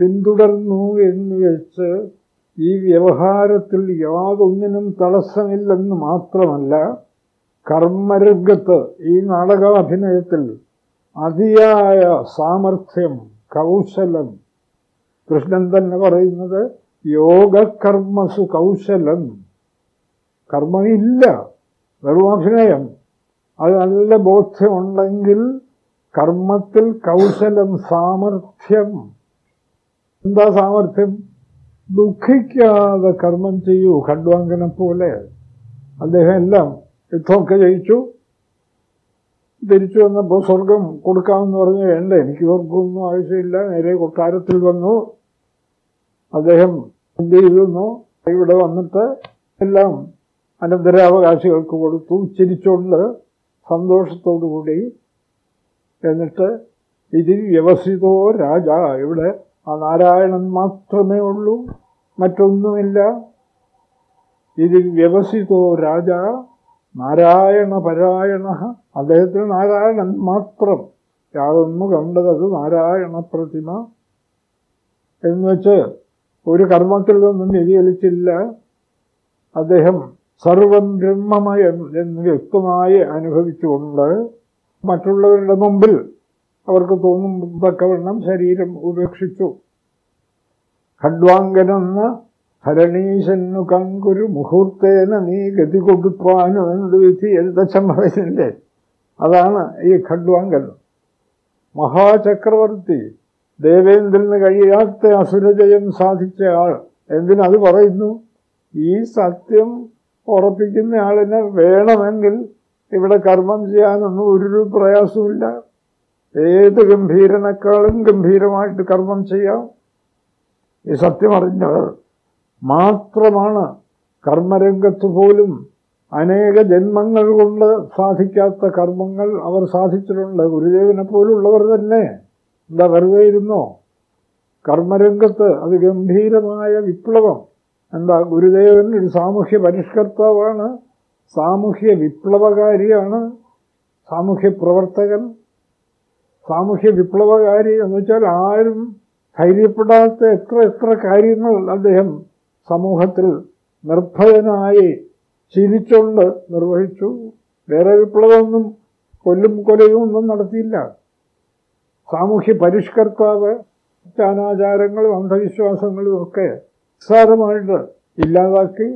പിന്തുടർന്നു എന്ന് വെച്ച് ഈ വ്യവഹാരത്തിൽ യാതൊന്നിനും തടസ്സമില്ലെന്ന് മാത്രമല്ല കർമ്മരംഗത്ത് ഈ നാടകാഭിനയത്തിൽ അതിയായ സാമർഥ്യം കൗശലം. കൃഷ്ണൻ തന്നെ പറയുന്നത് യോഗകർമ്മസു കൗശലം. കർമ്മമില്ല വെറും അഭിനയം. അത് നല്ല ബോധ്യമുണ്ടെങ്കിൽ കർമ്മത്തിൽ കൗശലം സാമർഥ്യം. എന്താ സാമർഥ്യം? ദുഃഖിക്കാതെ കർമ്മം ചെയ്യൂ ഖഡ്വാങ്കനെ പോലെ. അദ്ദേഹം എല്ലാം യുദ്ധമൊക്കെ ജയിച്ചു. തിരിച്ചു വന്നപ്പോൾ സ്വർഗം കൊടുക്കാമെന്ന് പറഞ്ഞു വേണ്ട എനിക്ക് സ്വർഗമൊന്നും ആവശ്യമില്ല. നേരെ കൊട്ടാരത്തിൽ വന്നു. അദ്ദേഹം എന്ത് ചെയ്തിരുന്നു? ഇവിടെ വന്നിട്ട് എല്ലാം അനന്തരാവകാശികൾക്ക് കൊടുത്തു. ചിരിച്ചുകൊണ്ട് സന്തോഷത്തോടു കൂടി എന്നിട്ട് ഇതിൽ വ്യവസിതോ രാജ ഇവിടെ ആ നാരായണൻ മാത്രമേ ഉള്ളൂ. മറ്റൊന്നുമില്ല. ഇതിൽ വ്യവസിതോ രാജ നാരായണ പരായണ. അദ്ദേഹത്തിന് നാരായണൻ മാത്രം. യാതൊന്നു കണ്ടത് നാരായണ പ്രതിമ. എന്നുവെച്ച് ഒരു കർമ്മത്തിൽ നിന്നും വ്യതിചലിച്ചില്ല. അദ്ദേഹം സർവം ബ്രഹ്മമയം എന്ന് വ്യക്തമായി അനുഭവിച്ചുകൊണ്ട് മറ്റുള്ളവരുടെ മുമ്പിൽ അവർക്ക് തോന്നും തക്കവണ്ണം ശരീരം ഉപേക്ഷിച്ചു. ഖഡ്വാങ്കനെന്ന ഭരണീശന്നു കങ്കുരു മുഹൂർത്തേന നീ ഗതി കൊടുപ്പാനും എന്ത് വിധി എഴുതച്ഛൻ പറയുന്നില്ലേ? അതാണ് ഈ ഖഡ്വാങ്കൻ മഹാചക്രവർത്തി ദേവേന്ദ്രന് കഴിയാത്ത അസുരജയം സാധിച്ച ആൾ. എന്തിനത് പറയുന്നു? ഈ സത്യം ഉറപ്പിക്കുന്ന ആളിനെ വേണമെങ്കിൽ ഇവിടെ കർമ്മം ചെയ്യാനൊന്നും ഒരു പ്രയാസമില്ല ഏത് ഗംഭീരനേക്കാളും ഗംഭീരമായിട്ട് കർമ്മം ചെയ്യാം. ഈ സത്യം അറിഞ്ഞവർ മാത്രമാണ് കർമ്മരംഗത്ത് പോലും അനേക ജന്മങ്ങൾ കൊണ്ട് സാധിക്കാത്ത കർമ്മങ്ങൾ അവർ സാധിച്ചിട്ടുണ്ട്. ഗുരുദേവനെ പോലുള്ളവർ തന്നെ എന്താ വെറുതെ ഇരുന്നോ? കർമ്മരംഗത്ത് അത് ഗംഭീരമായ വിപ്ലവം. എന്താ ഗുരുദേവൻ ഒരു സാമൂഹ്യ പരിഷ്കർത്താവാണ്. സാമൂഹ്യ വിപ്ലവകാരിയാണ്. സാമൂഹ്യ പ്രവർത്തകൻ. സാമൂഹ്യ വിപ്ലവകാരി എന്ന് വെച്ചാൽ ആരും ധൈര്യപ്പെടാത്ത എത്ര എത്ര കാര്യങ്ങൾ അദ്ദേഹം സമൂഹത്തിൽ നിർഭയനായി ചിരിച്ചുകൊണ്ട് നിർവഹിച്ചു. വേറെ വിപ്ലവമൊന്നും കൊല്ലും കൊലയും ഒന്നും നടത്തിയില്ല. സാമൂഹ്യ പരിഷ്കർത്താവ് അനാചാരങ്ങളും അന്ധവിശ്വാസങ്ങളും ഒക്കെ നിസ്സാരമായിട്ട് ഇല്ലാതാക്കി.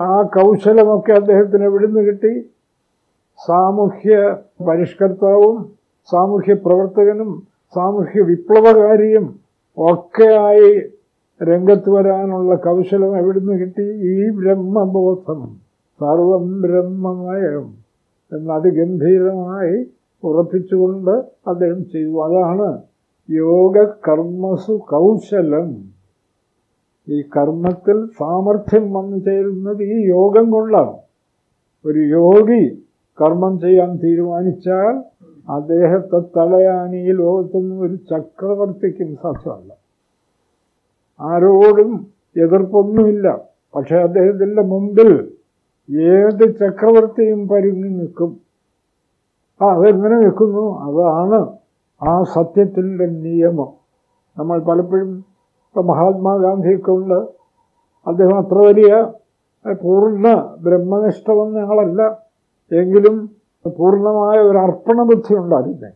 ആ കൗശലമൊക്കെ അദ്ദേഹത്തിന് എവിടുന്ന് കിട്ടി? സാമൂഹ്യ പരിഷ്കർത്താവും സാമൂഹ്യ പ്രവർത്തകനും സാമൂഹ്യ വിപ്ലവകാരിയും ഒക്കെയായി രംഗത്ത് വരാനുള്ള കൗശലം എവിടുന്ന് കിട്ടി? ഈ ബ്രഹ്മബോധം. സർവം ബ്രഹ്മമയം. എന്ന് അതിഗംഭീരമായി ഉറപ്പിച്ചുകൊണ്ട് അദ്ദേഹം ചെയ്തു. അതാണ് യോഗ കർമ്മസു കൗശലം. ഈ കർമ്മത്തിൽ സാമർഥ്യം വന്നു ചേരുന്നത് ഈ യോഗം കൊള്ളാണ് ഒരു യോഗി കർമ്മം ചെയ്യാൻ തീരുമാനിച്ചാൽ അദ്ദേഹത്തെ തടയാൻ ഈ ലോകത്തുനിന്ന് ഒരു ചക്രവർത്തിക്കും സാധ്യമല്ല. ആരോടും എതിർപ്പൊന്നുമില്ല. പക്ഷെ അദ്ദേഹത്തിന്റെ മുമ്പിൽ ഏത് ചക്രവർത്തിയും പരുങ്ങി നിൽക്കും. ആ അതെങ്ങനെ നിൽക്കുന്നു? അതാണ് ആ സത്യത്തിന്റെ നിയമം. നമ്മൾ പലപ്പോഴും ഇപ്പം മഹാത്മാഗാന്ധിയൊക്കെ ഉണ്ട് അദ്ദേഹം അത്ര വലിയ പൂർണ ബ്രഹ്മനിഷ്ഠ ഞങ്ങളല്ല. ആളല്ല എങ്കിലും പൂർണമായ ഒരു അർപ്പണ ബുദ്ധി ഉണ്ടായിരുന്നേ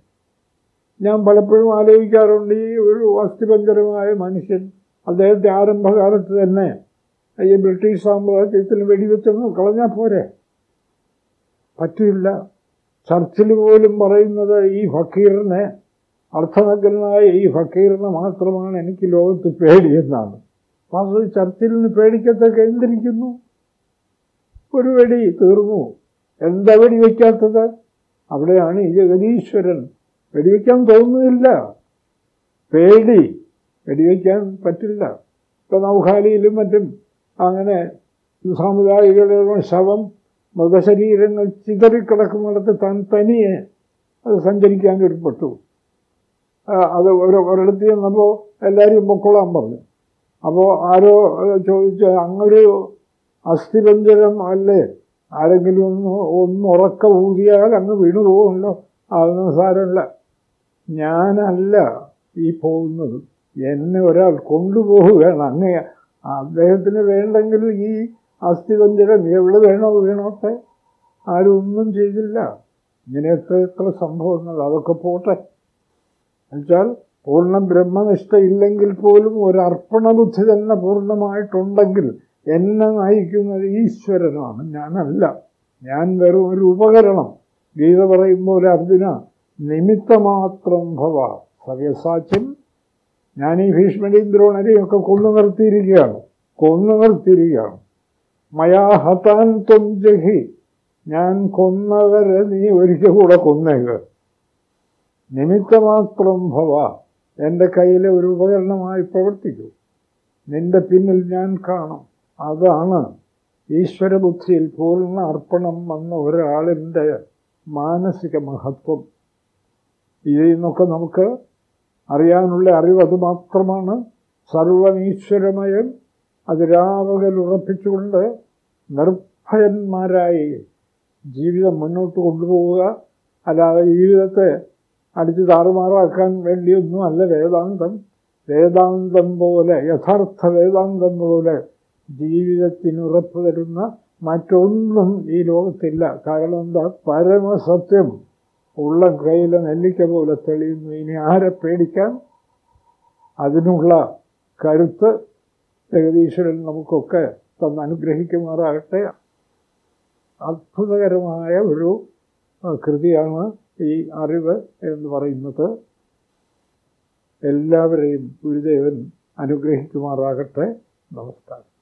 ഞാൻ പലപ്പോഴും ആലോചിക്കാറുണ്ട് ഈ ഒരു അസ്ഥിപഞ്ചരമായ മനുഷ്യൻ അദ്ദേഹത്തെ ആരംഭകാലത്ത് തന്നെ ഈ ബ്രിട്ടീഷ് സാമ്രാജ്യത്തിൽ വെടിവെച്ചൊന്ന് കളഞ്ഞാൽ പോരെ? പറ്റില്ല. ചർച്ചിൽ പോലും പറയുന്നത് ഈ ഫക്കീറിനെ അർത്ഥനഗ്നായ ഈ ഫക്കീറിനെ മാത്രമാണ് എനിക്ക് ലോകത്ത് പേടിയെന്നാണ് ചർച്ചിൽ നിന്ന് പേടിക്കത്തൊക്കെ എന്തിരിക്കുന്നു? ഒരു വെടി തീർന്നു. എന്താ വെടിവെക്കാത്തത് അവിടെയാണ് ഈ ജഗദീശ്വരൻ. വെടിവെക്കാൻ തോന്നുന്നില്ല. പേടി. വെടിവെക്കാൻ പറ്റില്ല. ഇപ്പം നൗഹാലിയിലും മറ്റും അങ്ങനെ സാമുദായികളുടെ ശവം മൃതശരീരങ്ങൾ ചിതറിക്കിടക്കുന്നിടത്ത് താൻ തനിയെ അത് സഞ്ചരിക്കാൻ ഒരുപ്പെട്ടു അത് ഒരു ഒരിടത്ത് ചെന്നപ്പോൾ എല്ലാവരും പൊക്കോളാൻ പറഞ്ഞു. അപ്പോൾ ആരോ ചോദിച്ച അങ്ങൊരു അസ്ഥിപഞ്ചരം അല്ലേ? ആരെങ്കിലും ഒന്ന് ഒന്ന് ഉറക്ക ഊതിയാൽ അങ്ങ് വീണു പോകുമല്ലോ? അതൊന്നും സാരമില്ല. ഞാനല്ല ഈ പോകുന്നത്. എന്നെ ഒരാൾ കൊണ്ടുപോവുകയാണ്. അങ്ങ് അദ്ദേഹത്തിന് വേണ്ടെങ്കിൽ ഈ അസ്ഥിപഞ്ചരം എവിടെ വേണോ വീണോട്ടെ. ആരും ഒന്നും ചെയ്തില്ല. ഇങ്ങനെ എത്ര സംഭവങ്ങൾ അതൊക്കെ പോട്ടെ. എന്നുവെച്ചാൽ പൂർണ ബ്രഹ്മനിഷ്ഠ ഇല്ലെങ്കിൽ പോലും ഒരു അർപ്പണബുദ്ധി തന്നെ പൂർണമായിട്ടുണ്ടെങ്കിൽ എന്നെ നയിക്കുന്നത് ഈശ്വരനാണ്. ഞാനല്ല. ഞാൻ വെറും ഒരു ഉപകരണം. ഗീത പറയുമ്പോൾ അർജുന നിമിത്തമാത്രം ഭവ. സവ്യസാച്യം ഞാൻ ഈ ഭീഷ്മടിയും ദ്രോണരെയും ഒക്കെ കൊന്നു നിർത്തിയിരിക്കുകയാണ്. കൊന്നു നിർത്തിയിരിക്കുകയാണ്. മയാഹത്താൻ ത്വം ജഹി. ഞാൻ കൊന്നവരെ നീ ഒരിക്കൽ കൂടെ കൊന്നേക്ക്. നിമിത്തമാത്രം ഭവ. എന്റെ കയ്യിലെ ഒരു ഉപകരണമായി പ്രവർത്തിക്കൂ. നിന്റെ പിന്നിൽ ഞാൻ കാണും. അതാണ് ഈശ്വരബുദ്ധിയിൽ പൂർണ അർപ്പണം വന്ന ഒരാളിന്റെ മാനസിക മഹത്വം. ഇതിൽ നിന്നൊക്കെ നമുക്ക് അറിയാനുള്ള അറിവ് അതുമാത്രമാണ് സർവനീശ്വരമയം അതിരാവകൽ ഉറപ്പിച്ചുകൊണ്ട് നിർഭയന്മാരായി ജീവിതം മുന്നോട്ട് കൊണ്ടുപോവുക. അല്ലാതെ ജീവിതത്തെ അടിച്ച് താറുമാറാക്കാൻ വേണ്ടിയൊന്നും അല്ല വേദാന്തം. വേദാന്തം പോലെ യഥാർത്ഥ വേദാന്തം പോലെ ജീവിതത്തിന് ഉറപ്പ് തരുന്ന മറ്റൊന്നും ഈ ലോകത്തില്ല. കാരണം എന്താ? പരമസത്യം. ഉള്ള കയ്യിലെ നെല്ലിക്ക പോലെ തെളിയുന്നു. ഇനി ആരെ പേടിക്കാൻ? അതിനുള്ള കരുത്ത് ജഗതീശ്വരൻ നമുക്കൊക്കെ തന്ന് അനുഗ്രഹിക്കുമാറാകട്ടെ. അത്ഭുതകരമായ ഒരു കൃതിയാണ് ഈ അറിവ് എന്ന് പറയുന്നത്. എല്ലാവരെയും ഗുരുദേവൻ അനുഗ്രഹിക്കുമാറാകട്ടെ. നമസ്കാരം.